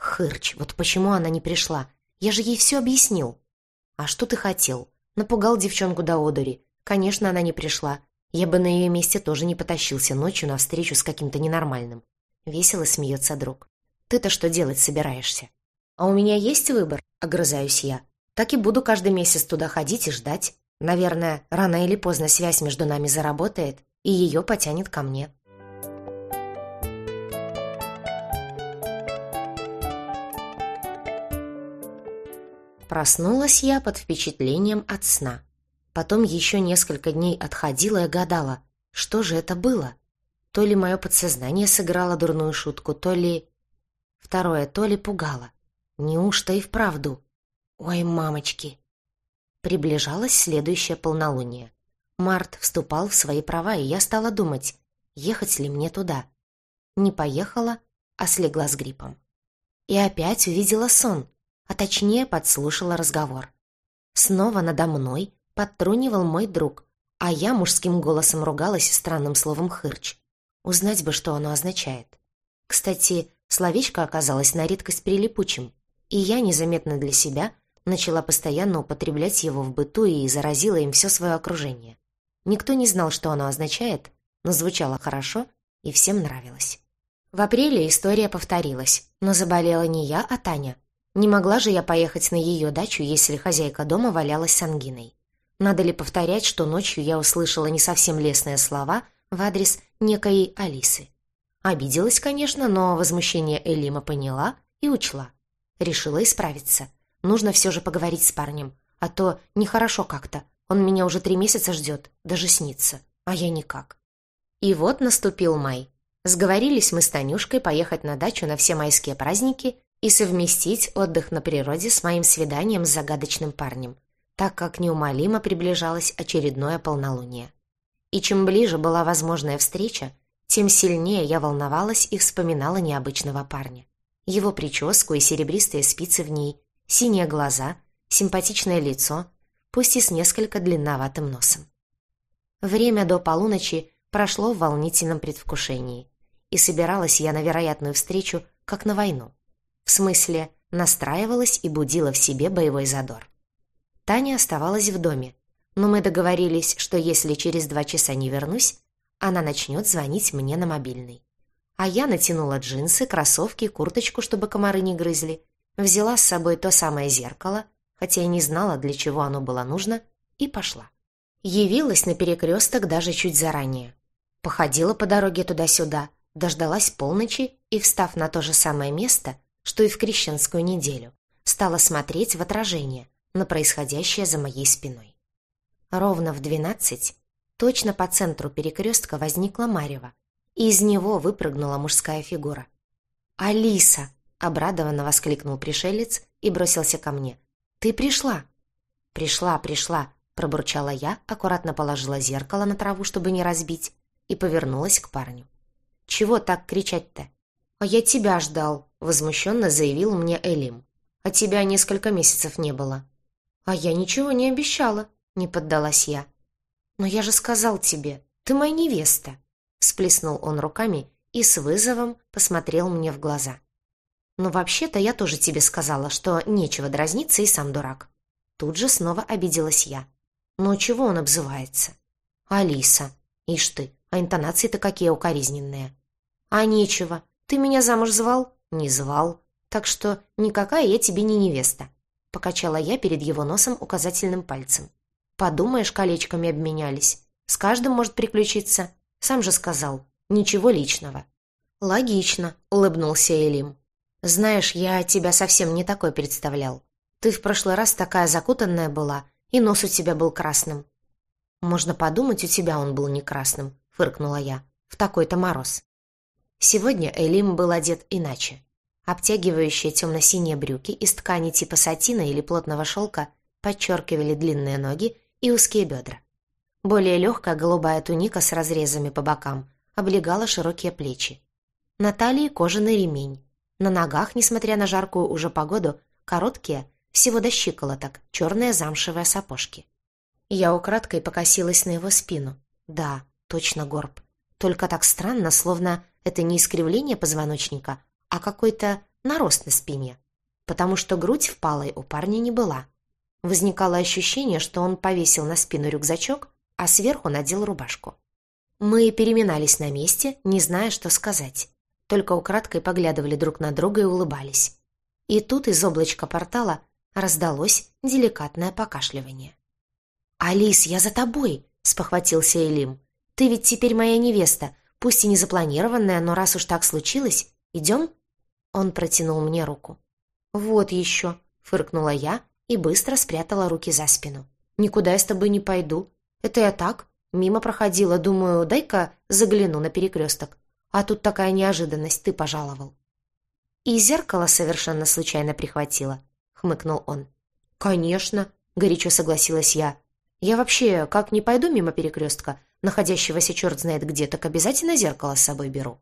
Хырч, вот почему она не пришла? Я же ей все объяснил. А что ты хотел? Напугал девчонку до одури. Конечно, она не пришла. Я бы на ее месте тоже не потащился ночью на встречу с каким-то ненормальным. Весело смеется друг. Ты-то что делать собираешься? «А у меня есть выбор?» — огрызаюсь я. «Так и буду каждый месяц туда ходить и ждать. Наверное, рано или поздно связь между нами заработает, и ее потянет ко мне». Проснулась я под впечатлением от сна. Потом еще несколько дней отходила и гадала, что же это было. То ли мое подсознание сыграло дурную шутку, то ли... Второе, то ли пугало. Неужто и вправду? Ой, мамочки! Приближалось следующее полнолуние. Март вступал в свои права, и я стала думать, ехать ли мне туда. Не поехала, а слегла с гриппом. И опять увидела сон, а точнее подслушала разговор. Снова надо мной подтрунивал мой друг, а я мужским голосом ругалась странным словом «хырч». Узнать бы, что оно означает. Кстати, словечко оказалось на редкость прилипучим и я незаметно для себя начала постоянно употреблять его в быту и заразила им все свое окружение. Никто не знал, что оно означает, но звучало хорошо и всем нравилось. В апреле история повторилась, но заболела не я, а Таня. Не могла же я поехать на ее дачу, если хозяйка дома валялась с ангиной. Надо ли повторять, что ночью я услышала не совсем лестные слова в адрес некой Алисы? Обиделась, конечно, но возмущение Элима поняла и учла. Решила исправиться. Нужно все же поговорить с парнем. А то нехорошо как-то. Он меня уже три месяца ждет, даже снится. А я никак. И вот наступил май. Сговорились мы с Танюшкой поехать на дачу на все майские праздники и совместить отдых на природе с моим свиданием с загадочным парнем, так как неумолимо приближалось очередное полнолуние. И чем ближе была возможная встреча, тем сильнее я волновалась и вспоминала необычного парня его прическу и серебристые спицы в ней, синие глаза, симпатичное лицо, пусть и с несколько длинноватым носом. Время до полуночи прошло в волнительном предвкушении, и собиралась я на вероятную встречу, как на войну. В смысле, настраивалась и будила в себе боевой задор. Таня оставалась в доме, но мы договорились, что если через два часа не вернусь, она начнет звонить мне на мобильный. А я натянула джинсы, кроссовки, курточку, чтобы комары не грызли, взяла с собой то самое зеркало, хотя и не знала, для чего оно было нужно, и пошла. Явилась на перекресток даже чуть заранее. Походила по дороге туда-сюда, дождалась полночи и, встав на то же самое место, что и в крещенскую неделю, стала смотреть в отражение на происходящее за моей спиной. Ровно в двенадцать, точно по центру перекрестка возникла Марева, и из него выпрыгнула мужская фигура. «Алиса!» — обрадованно воскликнул пришелец и бросился ко мне. «Ты пришла!» «Пришла, пришла!» — пробурчала я, аккуратно положила зеркало на траву, чтобы не разбить, и повернулась к парню. «Чего так кричать-то?» «А я тебя ждал», — возмущенно заявил мне Элим. «А тебя несколько месяцев не было». «А я ничего не обещала», — не поддалась я. «Но я же сказал тебе, ты моя невеста», — всплеснул он руками и с вызовом посмотрел мне в глаза. «Но вообще-то я тоже тебе сказала, что нечего дразниться и сам дурак». Тут же снова обиделась я. «Ну чего он обзывается?» «Алиса. Ишь ты, а интонации-то какие укоризненные». «А нечего. Ты меня замуж звал?» «Не звал. Так что никакая я тебе не невеста». Покачала я перед его носом указательным пальцем. «Подумаешь, колечками обменялись. С каждым может приключиться. Сам же сказал. Ничего личного». «Логично», — улыбнулся Элим. «Знаешь, я тебя совсем не такой представлял. Ты в прошлый раз такая закутанная была, и нос у тебя был красным». «Можно подумать, у тебя он был не красным», — фыркнула я. «В такой-то мороз». Сегодня Элим был одет иначе. Обтягивающие темно-синие брюки из ткани типа сатина или плотного шелка подчеркивали длинные ноги и узкие бедра. Более легкая голубая туника с разрезами по бокам облегала широкие плечи. На талии кожаный ремень. На ногах, несмотря на жаркую уже погоду, короткие, всего до щиколоток, черные замшевые сапожки. Я украдкой покосилась на его спину. Да, точно горб. Только так странно, словно это не искривление позвоночника, а какой-то нарост на спине, потому что грудь впалой у парня не была. Возникало ощущение, что он повесил на спину рюкзачок, а сверху надел рубашку. Мы переминались на месте, не зная, что сказать. Только украдкой поглядывали друг на друга и улыбались. И тут из облачка портала раздалось деликатное покашливание. «Алис, я за тобой!» — спохватился Элим. «Ты ведь теперь моя невеста, Пусть и не запланированная, но раз уж так случилось, идем?» Он протянул мне руку. «Вот еще», — фыркнула я и быстро спрятала руки за спину. «Никуда я с тобой не пойду. Это я так, мимо проходила, думаю, дай-ка загляну на перекресток. А тут такая неожиданность, ты пожаловал». «И зеркало совершенно случайно прихватила», — хмыкнул он. «Конечно», — горячо согласилась я. «Я вообще, как не пойду мимо перекрестка, находящегося черт знает где, так обязательно зеркало с собой беру».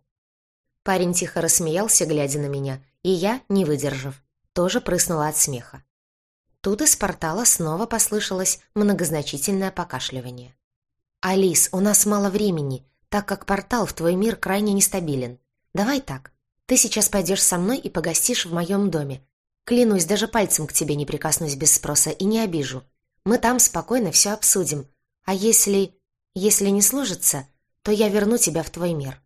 Парень тихо рассмеялся, глядя на меня, и я, не выдержав, тоже прыснула от смеха. Тут из портала снова послышалось многозначительное покашливание. «Алис, у нас мало времени, так как портал в твой мир крайне нестабилен. Давай так. Ты сейчас пойдешь со мной и погостишь в моем доме. Клянусь, даже пальцем к тебе не прикоснусь без спроса и не обижу. Мы там спокойно все обсудим. А если... Если не сложится, то я верну тебя в твой мир».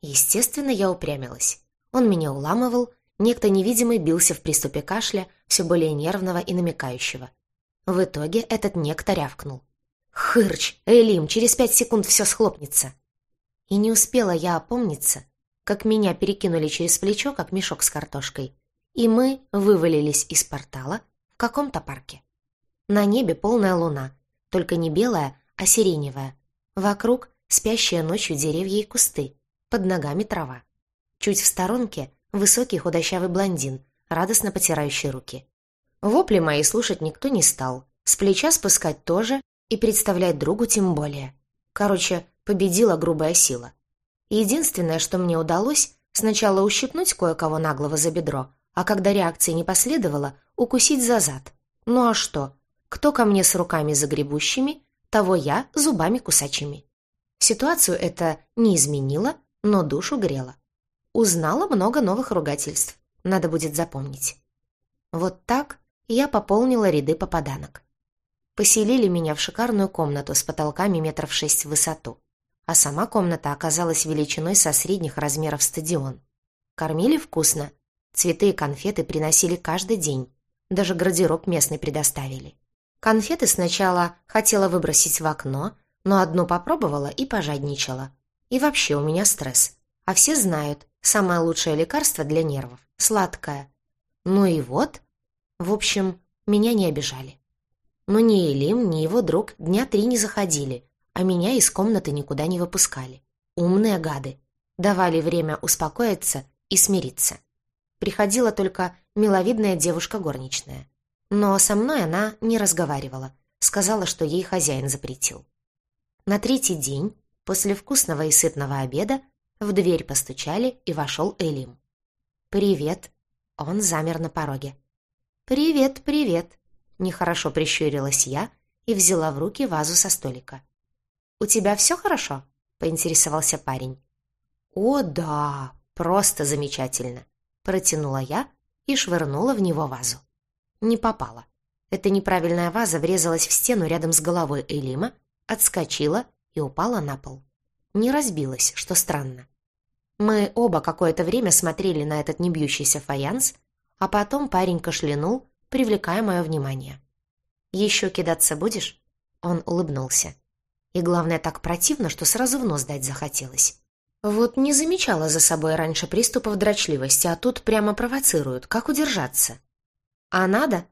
Естественно, я упрямилась. Он меня уламывал, некто невидимый бился в приступе кашля, все более нервного и намекающего. В итоге этот некто рявкнул. «Хырч! Элим, через пять секунд все схлопнется!» И не успела я опомниться, как меня перекинули через плечо, как мешок с картошкой, и мы вывалились из портала в каком-то парке. На небе полная луна, только не белая, а сиреневая. Вокруг спящая ночью деревья и кусты, под ногами трава. Чуть в сторонке высокий худощавый блондин, радостно потирающий руки. Вопли мои слушать никто не стал, с плеча спускать тоже и представлять другу тем более. Короче, победила грубая сила. Единственное, что мне удалось, сначала ущипнуть кое-кого наглого за бедро, а когда реакции не последовало, укусить за зад. Ну а что? Кто ко мне с руками загребущими, того я зубами кусачими. Ситуацию это не изменило, но душу грело. Узнала много новых ругательств, надо будет запомнить. Вот так я пополнила ряды попаданок. Поселили меня в шикарную комнату с потолками метров шесть в высоту, а сама комната оказалась величиной со средних размеров стадион. Кормили вкусно, цветы и конфеты приносили каждый день, даже гардероб местный предоставили. Конфеты сначала хотела выбросить в окно, но одну попробовала и пожадничала. И вообще у меня стресс. А все знают, самое лучшее лекарство для нервов — сладкое. Ну и вот, в общем, меня не обижали. Но ни Элим, ни его друг дня три не заходили, а меня из комнаты никуда не выпускали. Умные гады. Давали время успокоиться и смириться. Приходила только миловидная девушка горничная. Но со мной она не разговаривала, сказала, что ей хозяин запретил. На третий день, после вкусного и сытного обеда, в дверь постучали, и вошел Элим. «Привет!» Он замер на пороге. «Привет, привет!» Нехорошо прищурилась я и взяла в руки вазу со столика. «У тебя все хорошо?» — поинтересовался парень. «О, да, просто замечательно!» — протянула я и швырнула в него вазу. Не попала. Эта неправильная ваза врезалась в стену рядом с головой Элима, отскочила и упала на пол. Не разбилась, что странно. Мы оба какое-то время смотрели на этот небьющийся фаянс, а потом парень кашлянул, привлекая мое внимание. «Еще кидаться будешь?» Он улыбнулся. И главное, так противно, что сразу в нос дать захотелось. Вот не замечала за собой раньше приступов дрочливости, а тут прямо провоцируют. Как удержаться? А надо?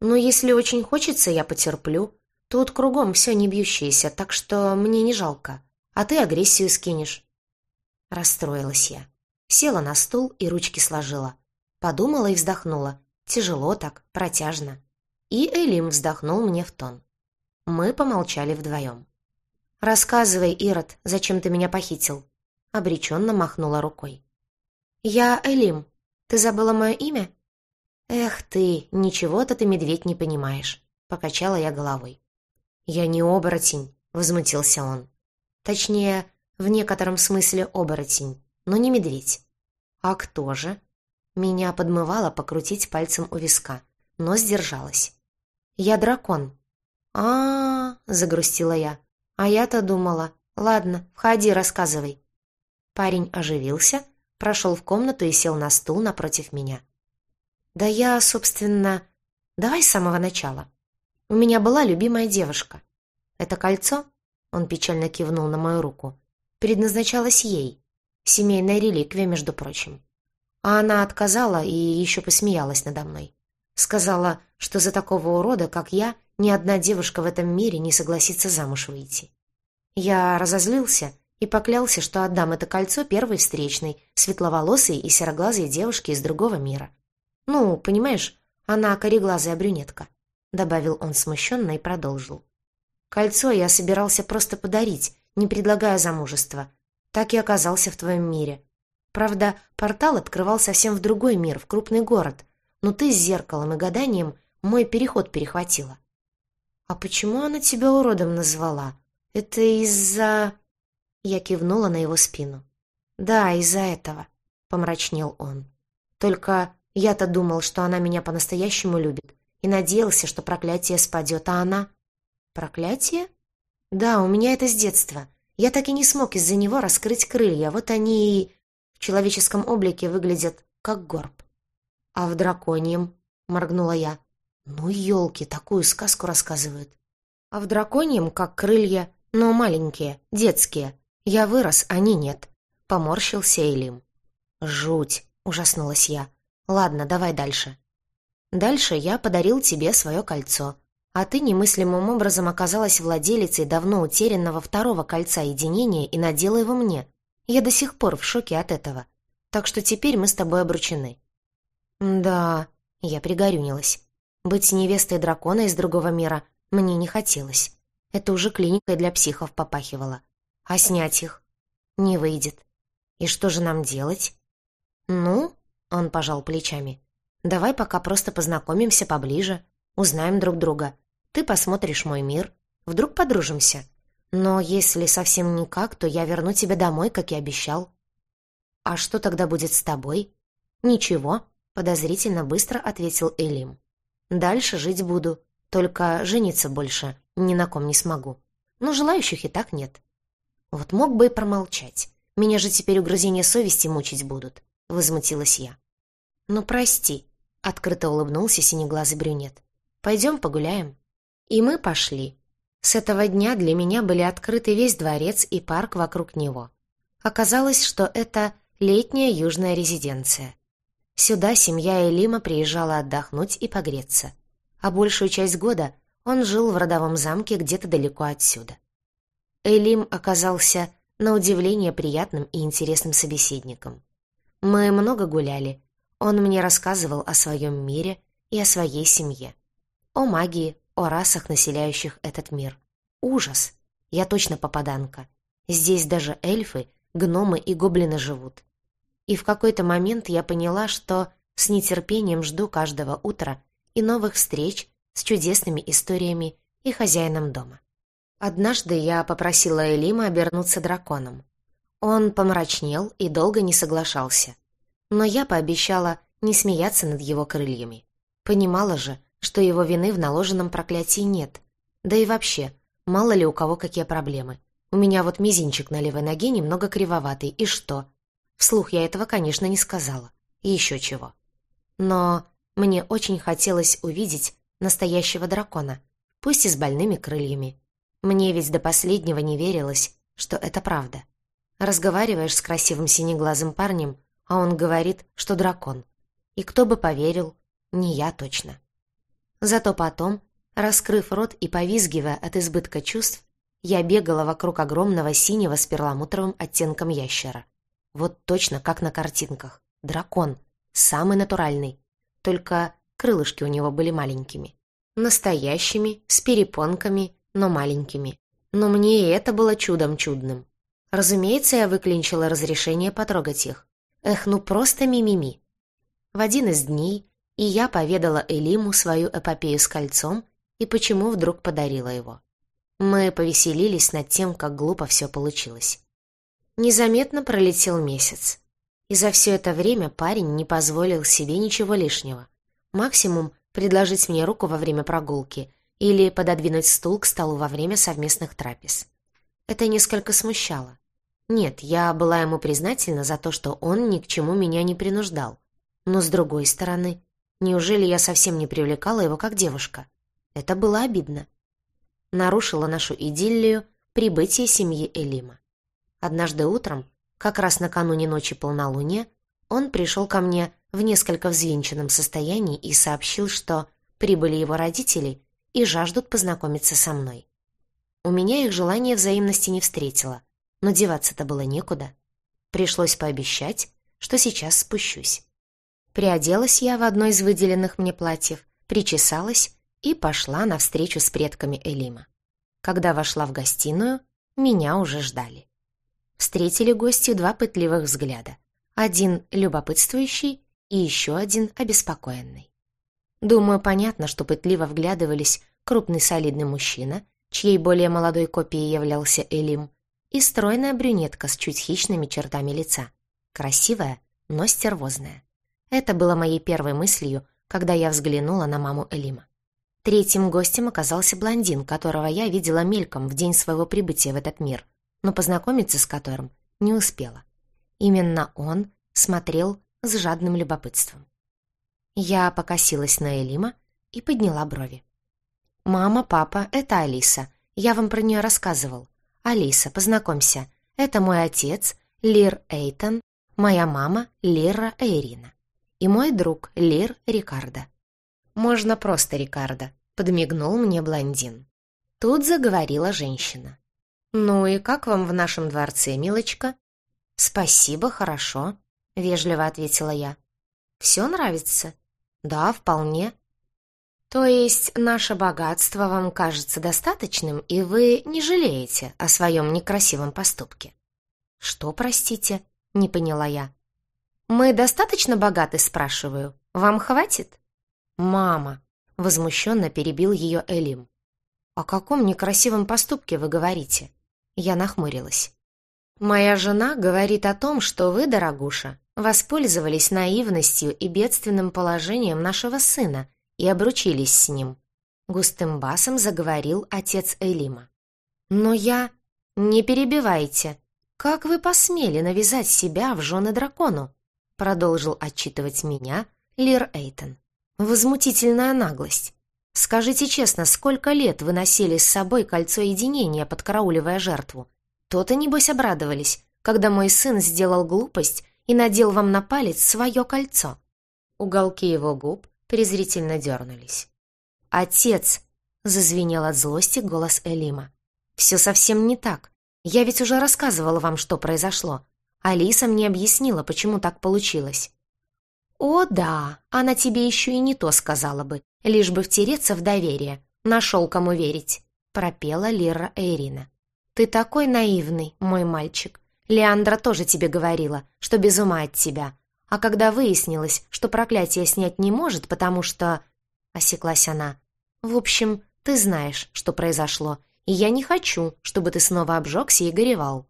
Ну, если очень хочется, я потерплю. Тут кругом все не бьющееся, так что мне не жалко. А ты агрессию скинешь. Расстроилась я. Села на стул и ручки сложила. Подумала и вздохнула. Тяжело так, протяжно. И Элим вздохнул мне в тон. Мы помолчали вдвоем. «Рассказывай, Ирод, зачем ты меня похитил?» Обреченно махнула рукой. «Я Элим. Ты забыла мое имя?» «Эх ты, ничего-то ты, медведь, не понимаешь», — покачала я головой. «Я не оборотень», — возмутился он. «Точнее, в некотором смысле оборотень, но не медведь». «А кто же?» Меня подмывало покрутить пальцем у виска, но сдержалась. «Я дракон». А -а -а, загрустила я. «А я-то думала. Ладно, входи, рассказывай». Парень оживился, прошел в комнату и сел на стул напротив меня. «Да я, собственно... Давай с самого начала. У меня была любимая девушка. Это кольцо, он печально кивнул на мою руку, предназначалось ей. Семейная реликвия, между прочим. А она отказала и еще посмеялась надо мной. Сказала, что за такого урода, как я, ни одна девушка в этом мире не согласится замуж выйти. Я разозлился и поклялся, что отдам это кольцо первой встречной, светловолосой и сероглазой девушке из другого мира. «Ну, понимаешь, она кореглазая брюнетка», — добавил он смущенно и продолжил. «Кольцо я собирался просто подарить, не предлагая замужества. Так и оказался в твоем мире. Правда, портал открывал совсем в другой мир, в крупный город, но ты с зеркалом и гаданием мой переход перехватила». «А почему она тебя уродом назвала? Это из-за...» Я кивнула на его спину. «Да, из-за этого», — помрачнел он. «Только я-то думал, что она меня по-настоящему любит, и надеялся, что проклятие спадет, а она... Проклятие? Да, у меня это с детства. Я так и не смог из-за него раскрыть крылья, вот они и в человеческом облике выглядят как горб. А в драконьем, моргнула я. Ну, елки, такую сказку рассказывают. А в драконьем как крылья, но маленькие, детские. Я вырос, они нет. Поморщился Элим. Жуть, ужаснулась я. Ладно, давай дальше. Дальше я подарил тебе свое кольцо, а ты немыслимым образом оказалась владелицей давно утерянного второго кольца единения и надела его мне. Я до сих пор в шоке от этого. Так что теперь мы с тобой обручены. Да, я пригорюнилась. Быть невестой дракона из другого мира мне не хотелось. Это уже клиникой для психов попахивало. А снять их? Не выйдет. И что же нам делать? Ну, он пожал плечами. «Давай пока просто познакомимся поближе, узнаем друг друга. Ты посмотришь мой мир, вдруг подружимся. Но если совсем никак, то я верну тебя домой, как и обещал». «А что тогда будет с тобой?» «Ничего», — подозрительно быстро ответил Элим. «Дальше жить буду, только жениться больше ни на ком не смогу. Но желающих и так нет». «Вот мог бы и промолчать. Меня же теперь угрызения совести мучить будут. — возмутилась я. «Ну, прости», — открыто улыбнулся синеглазый брюнет. «Пойдем погуляем». И мы пошли. С этого дня для меня были открыты весь дворец и парк вокруг него. Оказалось, что это летняя южная резиденция. Сюда семья Элима приезжала отдохнуть и погреться, а большую часть года он жил в родовом замке где-то далеко отсюда. Элим оказался на удивление приятным и интересным собеседником. Мы много гуляли. Он мне рассказывал о своем мире и о своей семье. О магии, о расах, населяющих этот мир. Ужас! Я точно попаданка. Здесь даже эльфы, гномы и гоблины живут. И в какой-то момент я поняла, что с нетерпением жду каждого утра и новых встреч с чудесными историями и хозяином дома. Однажды я попросила Элима обернуться драконом. Он помрачнел и долго не соглашался. Но я пообещала не смеяться над его крыльями. Понимала же, что его вины в наложенном проклятии нет. Да и вообще, мало ли у кого какие проблемы. У меня вот мизинчик на левой ноге немного кривоватый, и что? Вслух я этого, конечно, не сказала. И еще чего. Но мне очень хотелось увидеть настоящего дракона, пусть и с больными крыльями. Мне ведь до последнего не верилось, что это правда. Разговариваешь с красивым синеглазым парнем, а он говорит, что дракон. И кто бы поверил, не я точно. Зато потом, раскрыв рот и повизгивая от избытка чувств, я бегала вокруг огромного синего с перламутровым оттенком ящера. Вот точно как на картинках. Дракон. Самый натуральный. Только крылышки у него были маленькими. Настоящими, с перепонками, но маленькими. Но мне и это было чудом чудным. Разумеется, я выклинчила разрешение потрогать их. Эх, ну просто мимими. В один из дней и я поведала Элиму свою эпопею с кольцом и почему вдруг подарила его. Мы повеселились над тем, как глупо все получилось. Незаметно пролетел месяц. И за все это время парень не позволил себе ничего лишнего. Максимум предложить мне руку во время прогулки или пододвинуть стул к столу во время совместных трапез. Это несколько смущало. Нет, я была ему признательна за то, что он ни к чему меня не принуждал. Но с другой стороны, неужели я совсем не привлекала его как девушка? Это было обидно нарушило нашу идиллию прибытие семьи Элима. Однажды утром, как раз накануне ночи полнолуния, он пришел ко мне в несколько взвинченном состоянии и сообщил, что прибыли его родители и жаждут познакомиться со мной. У меня их желание взаимности не встретило, но деваться-то было некуда. Пришлось пообещать, что сейчас спущусь. Приоделась я в одно из выделенных мне платьев, причесалась и пошла навстречу с предками Элима. Когда вошла в гостиную, меня уже ждали. Встретили гостью два пытливых взгляда. Один любопытствующий и еще один обеспокоенный. Думаю, понятно, что пытливо вглядывались крупный солидный мужчина, чьей более молодой копией являлся Элим, и стройная брюнетка с чуть хищными чертами лица. Красивая, но стервозная. Это было моей первой мыслью, когда я взглянула на маму Элима. Третьим гостем оказался блондин, которого я видела мельком в день своего прибытия в этот мир, но познакомиться с которым не успела. Именно он смотрел с жадным любопытством. Я покосилась на Элима и подняла брови. «Мама, папа, это Алиса. Я вам про нее рассказывал. Алиса, познакомься. Это мой отец, Лир Эйтон, моя мама, Лира Эйрина. И мой друг, Лир Рикардо. Можно просто Рикардо подмигнул мне блондин. Тут заговорила женщина. «Ну и как вам в нашем дворце, милочка?» «Спасибо, хорошо», — вежливо ответила я. «Все нравится?» «Да, вполне». «То есть наше богатство вам кажется достаточным, и вы не жалеете о своем некрасивом поступке?» «Что, простите?» — не поняла я. «Мы достаточно богаты?» — спрашиваю. «Вам хватит?» «Мама», Возмущенно перебил ее Элим. «О каком некрасивом поступке вы говорите?» Я нахмурилась. «Моя жена говорит о том, что вы, дорогуша, воспользовались наивностью и бедственным положением нашего сына и обручились с ним», — густым басом заговорил отец Элима. «Но я... Не перебивайте. Как вы посмели навязать себя в жены дракону?» — продолжил отчитывать меня Лир Эйтон. Возмутительная наглость. Скажите честно, сколько лет вы носили с собой кольцо единения, подкарауливая жертву? То-то, небось, обрадовались, когда мой сын сделал глупость и надел вам на палец свое кольцо?» Уголки его губ презрительно дернулись. «Отец!» — зазвенел от злости голос Элима. «Все совсем не так. Я ведь уже рассказывала вам, что произошло. Алиса мне объяснила, почему так получилось». «О, да, она тебе еще и не то сказала бы, лишь бы втереться в доверие. Нашел, кому верить», — пропела Лира Эйрина. «Ты такой наивный, мой мальчик. Леандра тоже тебе говорила, что без ума от тебя. А когда выяснилось, что проклятие снять не может, потому что...» Осеклась она. «В общем, ты знаешь, что произошло, и я не хочу, чтобы ты снова обжегся и горевал».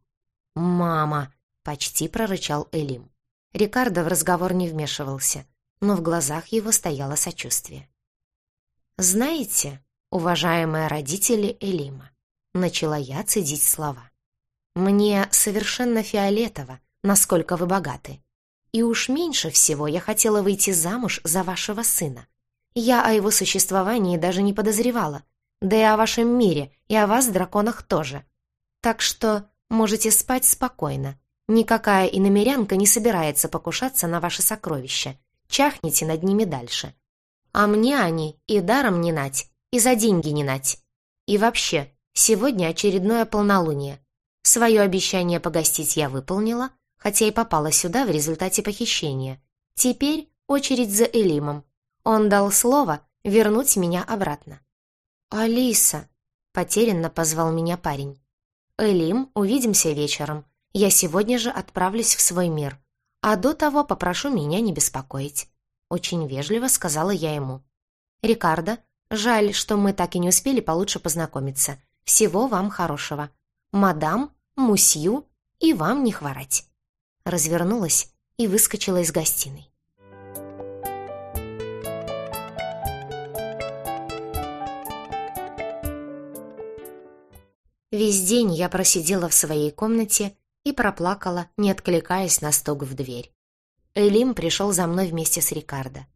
«Мама!» — почти прорычал Элим. Рикардо в разговор не вмешивался, но в глазах его стояло сочувствие. «Знаете, уважаемые родители Элима, начала я цедить слова. «Мне совершенно фиолетово, насколько вы богаты. И уж меньше всего я хотела выйти замуж за вашего сына. Я о его существовании даже не подозревала, да и о вашем мире, и о вас, драконах, тоже. Так что можете спать спокойно. Никакая иномерянка не собирается покушаться на ваши сокровища. Чахните над ними дальше. А мне они и даром не нать, и за деньги не нать. И вообще, сегодня очередное полнолуние. Свое обещание погостить я выполнила, хотя и попала сюда в результате похищения. Теперь очередь за Элимом. Он дал слово вернуть меня обратно. «Алиса!» — потерянно позвал меня парень. «Элим, увидимся вечером. Я сегодня же отправлюсь в свой мир. А до того попрошу меня не беспокоить». Очень вежливо сказала я ему. «Рикардо, жаль, что мы так и не успели получше познакомиться. Всего вам хорошего. Мадам, мусью и вам не хворать» развернулась и выскочила из гостиной. Весь день я просидела в своей комнате и проплакала, не откликаясь на стук в дверь. Элим пришел за мной вместе с Рикардо.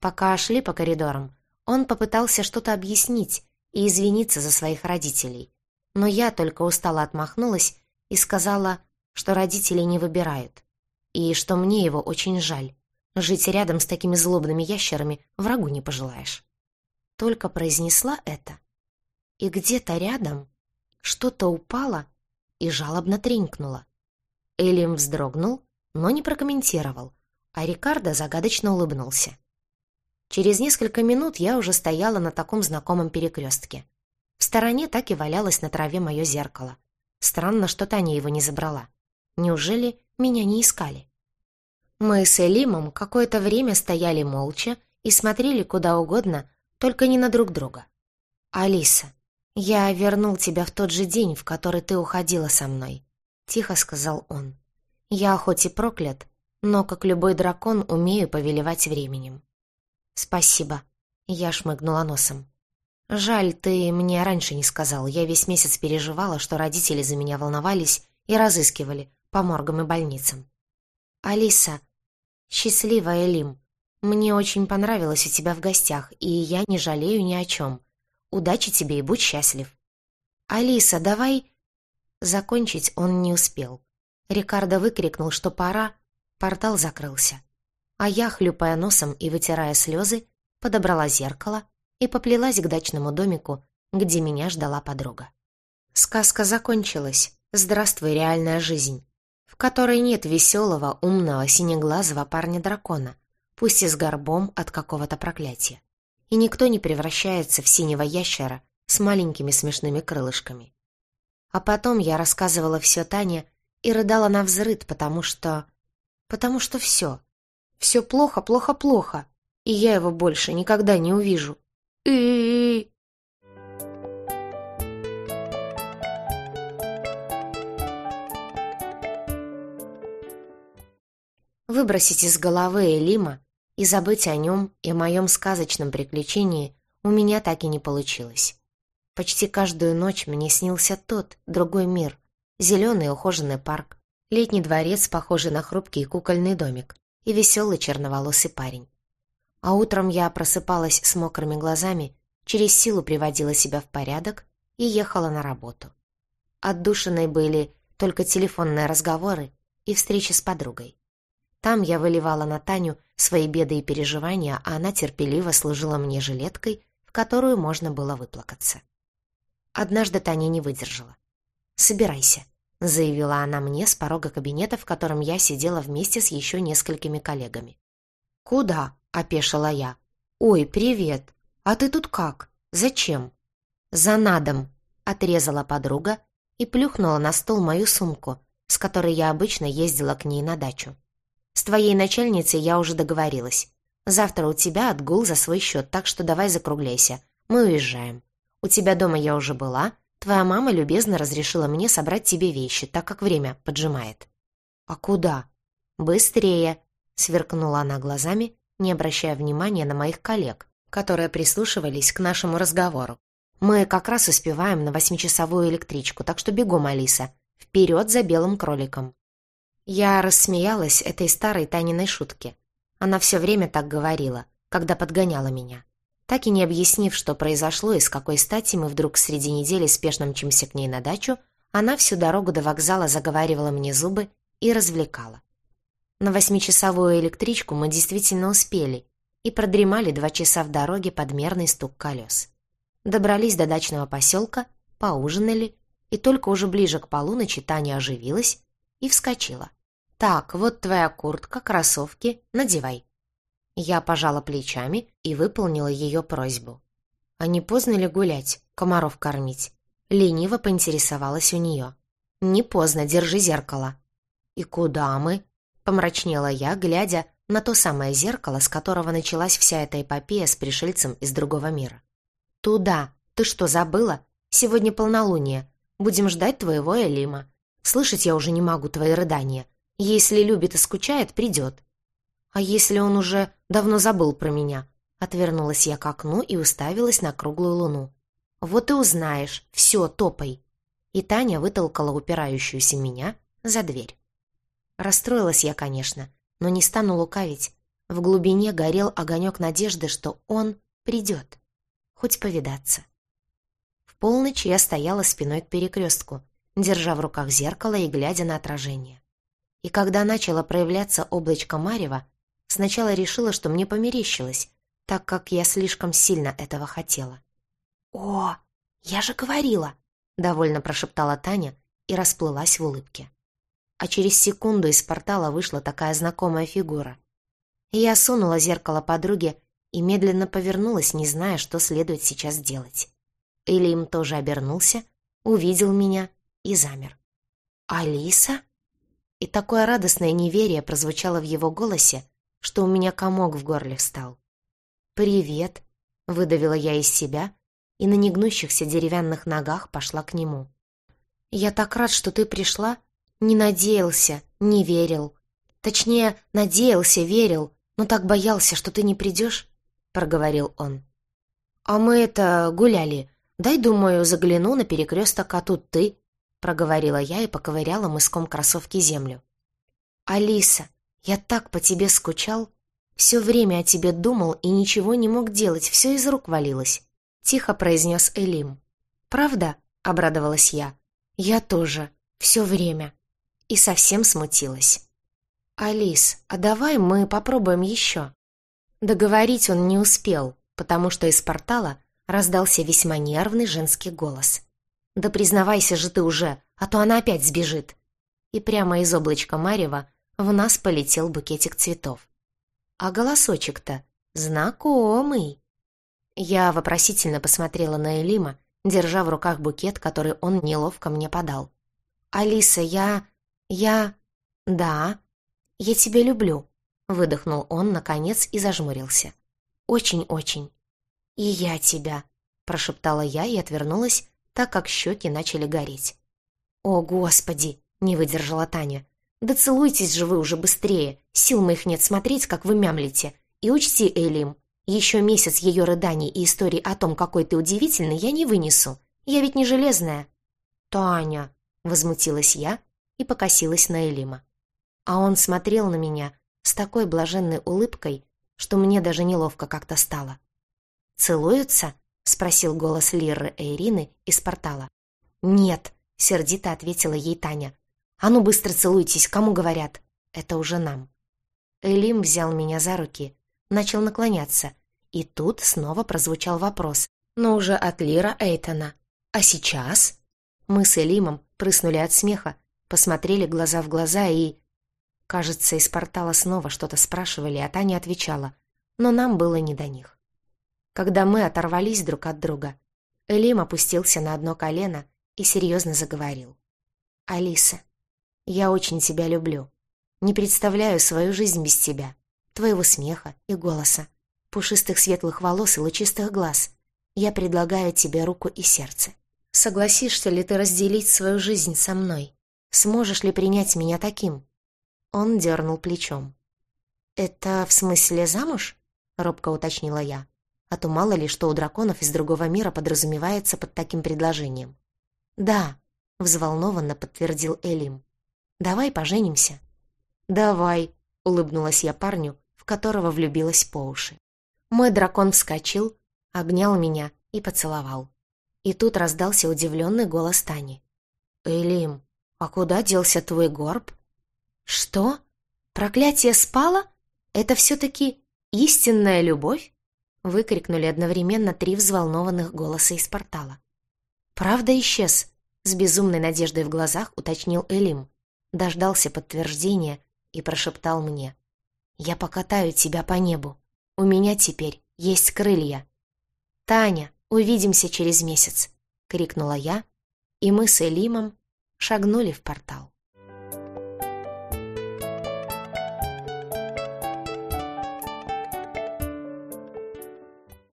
Пока шли по коридорам, он попытался что-то объяснить и извиниться за своих родителей, но я только устало отмахнулась и сказала, что родители не выбирают, и что мне его очень жаль. Жить рядом с такими злобными ящерами врагу не пожелаешь. Только произнесла это, и где-то рядом что-то упало и жалобно тренькнуло. Элим вздрогнул, но не прокомментировал, а Рикардо загадочно улыбнулся. Через несколько минут я уже стояла на таком знакомом перекрестке. В стороне так и валялось на траве мое зеркало. Странно, что Таня его не забрала. Неужели меня не искали? Мы с Элимом какое-то время стояли молча и смотрели куда угодно, только не на друг друга. «Алиса, я вернул тебя в тот же день, в который ты уходила со мной», — тихо сказал он. «Я хоть и проклят, но, как любой дракон, умею повелевать временем». «Спасибо», — я шмыгнула носом. «Жаль, ты мне раньше не сказал. Я весь месяц переживала, что родители за меня волновались и разыскивали, по моргам и больницам. «Алиса, счастливая Лим, мне очень понравилось у тебя в гостях, и я не жалею ни о чем. Удачи тебе и будь счастлив». «Алиса, давай...» Закончить он не успел. Рикардо выкрикнул, что пора, портал закрылся. А я, хлюпая носом и вытирая слезы, подобрала зеркало и поплелась к дачному домику, где меня ждала подруга. Сказка закончилась. Здравствуй, реальная жизнь в которой нет веселого, умного, синеглазого парня-дракона, пусть и с горбом от какого-то проклятия. И никто не превращается в синего ящера с маленькими смешными крылышками. А потом я рассказывала все Тане и рыдала на взрыд, потому что... Потому что все. Все плохо, плохо, плохо. И я его больше никогда не увижу. И... Выбросить из головы Элима и забыть о нем и о моем сказочном приключении у меня так и не получилось. Почти каждую ночь мне снился тот, другой мир. Зеленый ухоженный парк, летний дворец, похожий на хрупкий кукольный домик, и веселый черноволосый парень. А утром я просыпалась с мокрыми глазами, через силу приводила себя в порядок и ехала на работу. Отдушиной были только телефонные разговоры и встречи с подругой. Там я выливала на Таню свои беды и переживания, а она терпеливо служила мне жилеткой, в которую можно было выплакаться. Однажды Таня не выдержала. «Собирайся», — заявила она мне с порога кабинета, в котором я сидела вместе с еще несколькими коллегами. «Куда?» — опешила я. «Ой, привет! А ты тут как? Зачем?» «За надом», — отрезала подруга и плюхнула на стол мою сумку, с которой я обычно ездила к ней на дачу. «С твоей начальницей я уже договорилась. Завтра у тебя отгул за свой счет, так что давай закругляйся. Мы уезжаем. У тебя дома я уже была, Твоя мама любезно разрешила мне собрать тебе вещи, так как время поджимает». «А куда?» «Быстрее!» — сверкнула она глазами, не обращая внимания на моих коллег, которые прислушивались к нашему разговору. «Мы как раз успеваем на восьмичасовую электричку, так что бегом, Алиса. Вперед за белым кроликом!» Я рассмеялась этой старой Таниной шутке. Она все время так говорила, когда подгоняла меня. Так и не объяснив, что произошло и с какой стати мы вдруг среди недели спешно мчимся к ней на дачу, она всю дорогу до вокзала заговаривала мне зубы и развлекала. На восьмичасовую электричку мы действительно успели и продремали два часа в дороге под мерный стук колес. Добрались до дачного поселка, поужинали, и только уже ближе к полуночи Таня оживилась и вскочила. «Так, вот твоя куртка, кроссовки, надевай». Я пожала плечами и выполнила ее просьбу. А не поздно ли гулять, комаров кормить? Лениво поинтересовалась у нее. «Не поздно, держи зеркало». «И куда мы?» — помрачнела я, глядя на то самое зеркало, с которого началась вся эта эпопея с пришельцем из другого мира. «Туда! Ты что, забыла? Сегодня полнолуние. Будем ждать твоего Элима. Слышать я уже не могу твои рыдания. Если любит и скучает, придет. «А если он уже давно забыл про меня?» Отвернулась я к окну и уставилась на круглую луну. «Вот и узнаешь. Все, топай!» И Таня вытолкала упирающуюся меня за дверь. Расстроилась я, конечно, но не стану лукавить. В глубине горел огонек надежды, что он придет. Хоть повидаться. В полночь я стояла спиной к перекрестку, держа в руках зеркало и глядя на отражение. И когда начало проявляться облачко Марева, Сначала решила, что мне померещилось, так как я слишком сильно этого хотела. «О, я же говорила!» — довольно прошептала Таня и расплылась в улыбке. А через секунду из портала вышла такая знакомая фигура. Я сунула зеркало подруге и медленно повернулась, не зная, что следует сейчас делать. Элим тоже обернулся, увидел меня и замер. «Алиса?» И такое радостное неверие прозвучало в его голосе, что у меня комок в горле встал. «Привет», — выдавила я из себя и на негнущихся деревянных ногах пошла к нему. «Я так рад, что ты пришла. Не надеялся, не верил. Точнее, надеялся, верил, но так боялся, что ты не придешь», — проговорил он. «А мы это гуляли. Дай, думаю, загляну на перекресток, а тут ты», — проговорила я и поковыряла мыском кроссовки землю. «Алиса, я так по тебе скучал. Все время о тебе думал и ничего не мог делать, все из рук валилось. Тихо произнес Элим. «Правда?» — обрадовалась я. «Я тоже. Все время». И совсем смутилась. «Алис, а давай мы попробуем еще?» Договорить он не успел, потому что из портала раздался весьма нервный женский голос. «Да признавайся же ты уже, а то она опять сбежит!» И прямо из облачка Марева в нас полетел букетик цветов. А голосочек-то знакомый. Я вопросительно посмотрела на Элима, держа в руках букет, который он неловко мне подал. «Алиса, я... я... да, я тебя люблю», — выдохнул он, наконец, и зажмурился. «Очень-очень». «И я тебя», — прошептала я и отвернулась, так как щеки начали гореть. «О, Господи!» — не выдержала Таня. Да целуйтесь же вы уже быстрее, сил моих нет смотреть, как вы мямлите. И учти, Элим, еще месяц ее рыданий и историй о том, какой ты удивительный, я не вынесу. Я ведь не железная. Таня, возмутилась я и покосилась на Элима. А он смотрел на меня с такой блаженной улыбкой, что мне даже неловко как-то стало. «Целуются?» — спросил голос Лиры Эйрины из портала. «Нет», — сердито ответила ей Таня. А ну быстро целуйтесь, кому говорят? Это уже нам. Элим взял меня за руки, начал наклоняться, и тут снова прозвучал вопрос, но уже от Лира Эйтона. «А сейчас?» Мы с Элимом прыснули от смеха, посмотрели глаза в глаза и... Кажется, из портала снова что-то спрашивали, а Таня отвечала, но нам было не до них. Когда мы оторвались друг от друга, Элим опустился на одно колено и серьезно заговорил. «Алиса, я очень тебя люблю. Не представляю свою жизнь без тебя, твоего смеха и голоса, пушистых светлых волос и лучистых глаз. Я предлагаю тебе руку и сердце. Согласишься ли ты разделить свою жизнь со мной? Сможешь ли принять меня таким?» Он дернул плечом. «Это в смысле замуж?» — робко уточнила я. А то мало ли, что у драконов из другого мира подразумевается под таким предложением. «Да», — взволнованно подтвердил Элим. «Давай поженимся». «Давай», — улыбнулась я парню, в которого влюбилась по уши. Мой дракон вскочил, обнял меня и поцеловал. И тут раздался удивленный голос Тани. «Элим, а куда делся твой горб?» «Что? Проклятие спало? Это все-таки истинная любовь?» Выкрикнули одновременно три взволнованных голоса из портала. «Правда исчез?» — с безумной надеждой в глазах уточнил Элим. Дождался подтверждения и прошептал мне. «Я покатаю тебя по небу. У меня теперь есть крылья». «Таня, увидимся через месяц!» — крикнула я, и мы с Элимом шагнули в портал.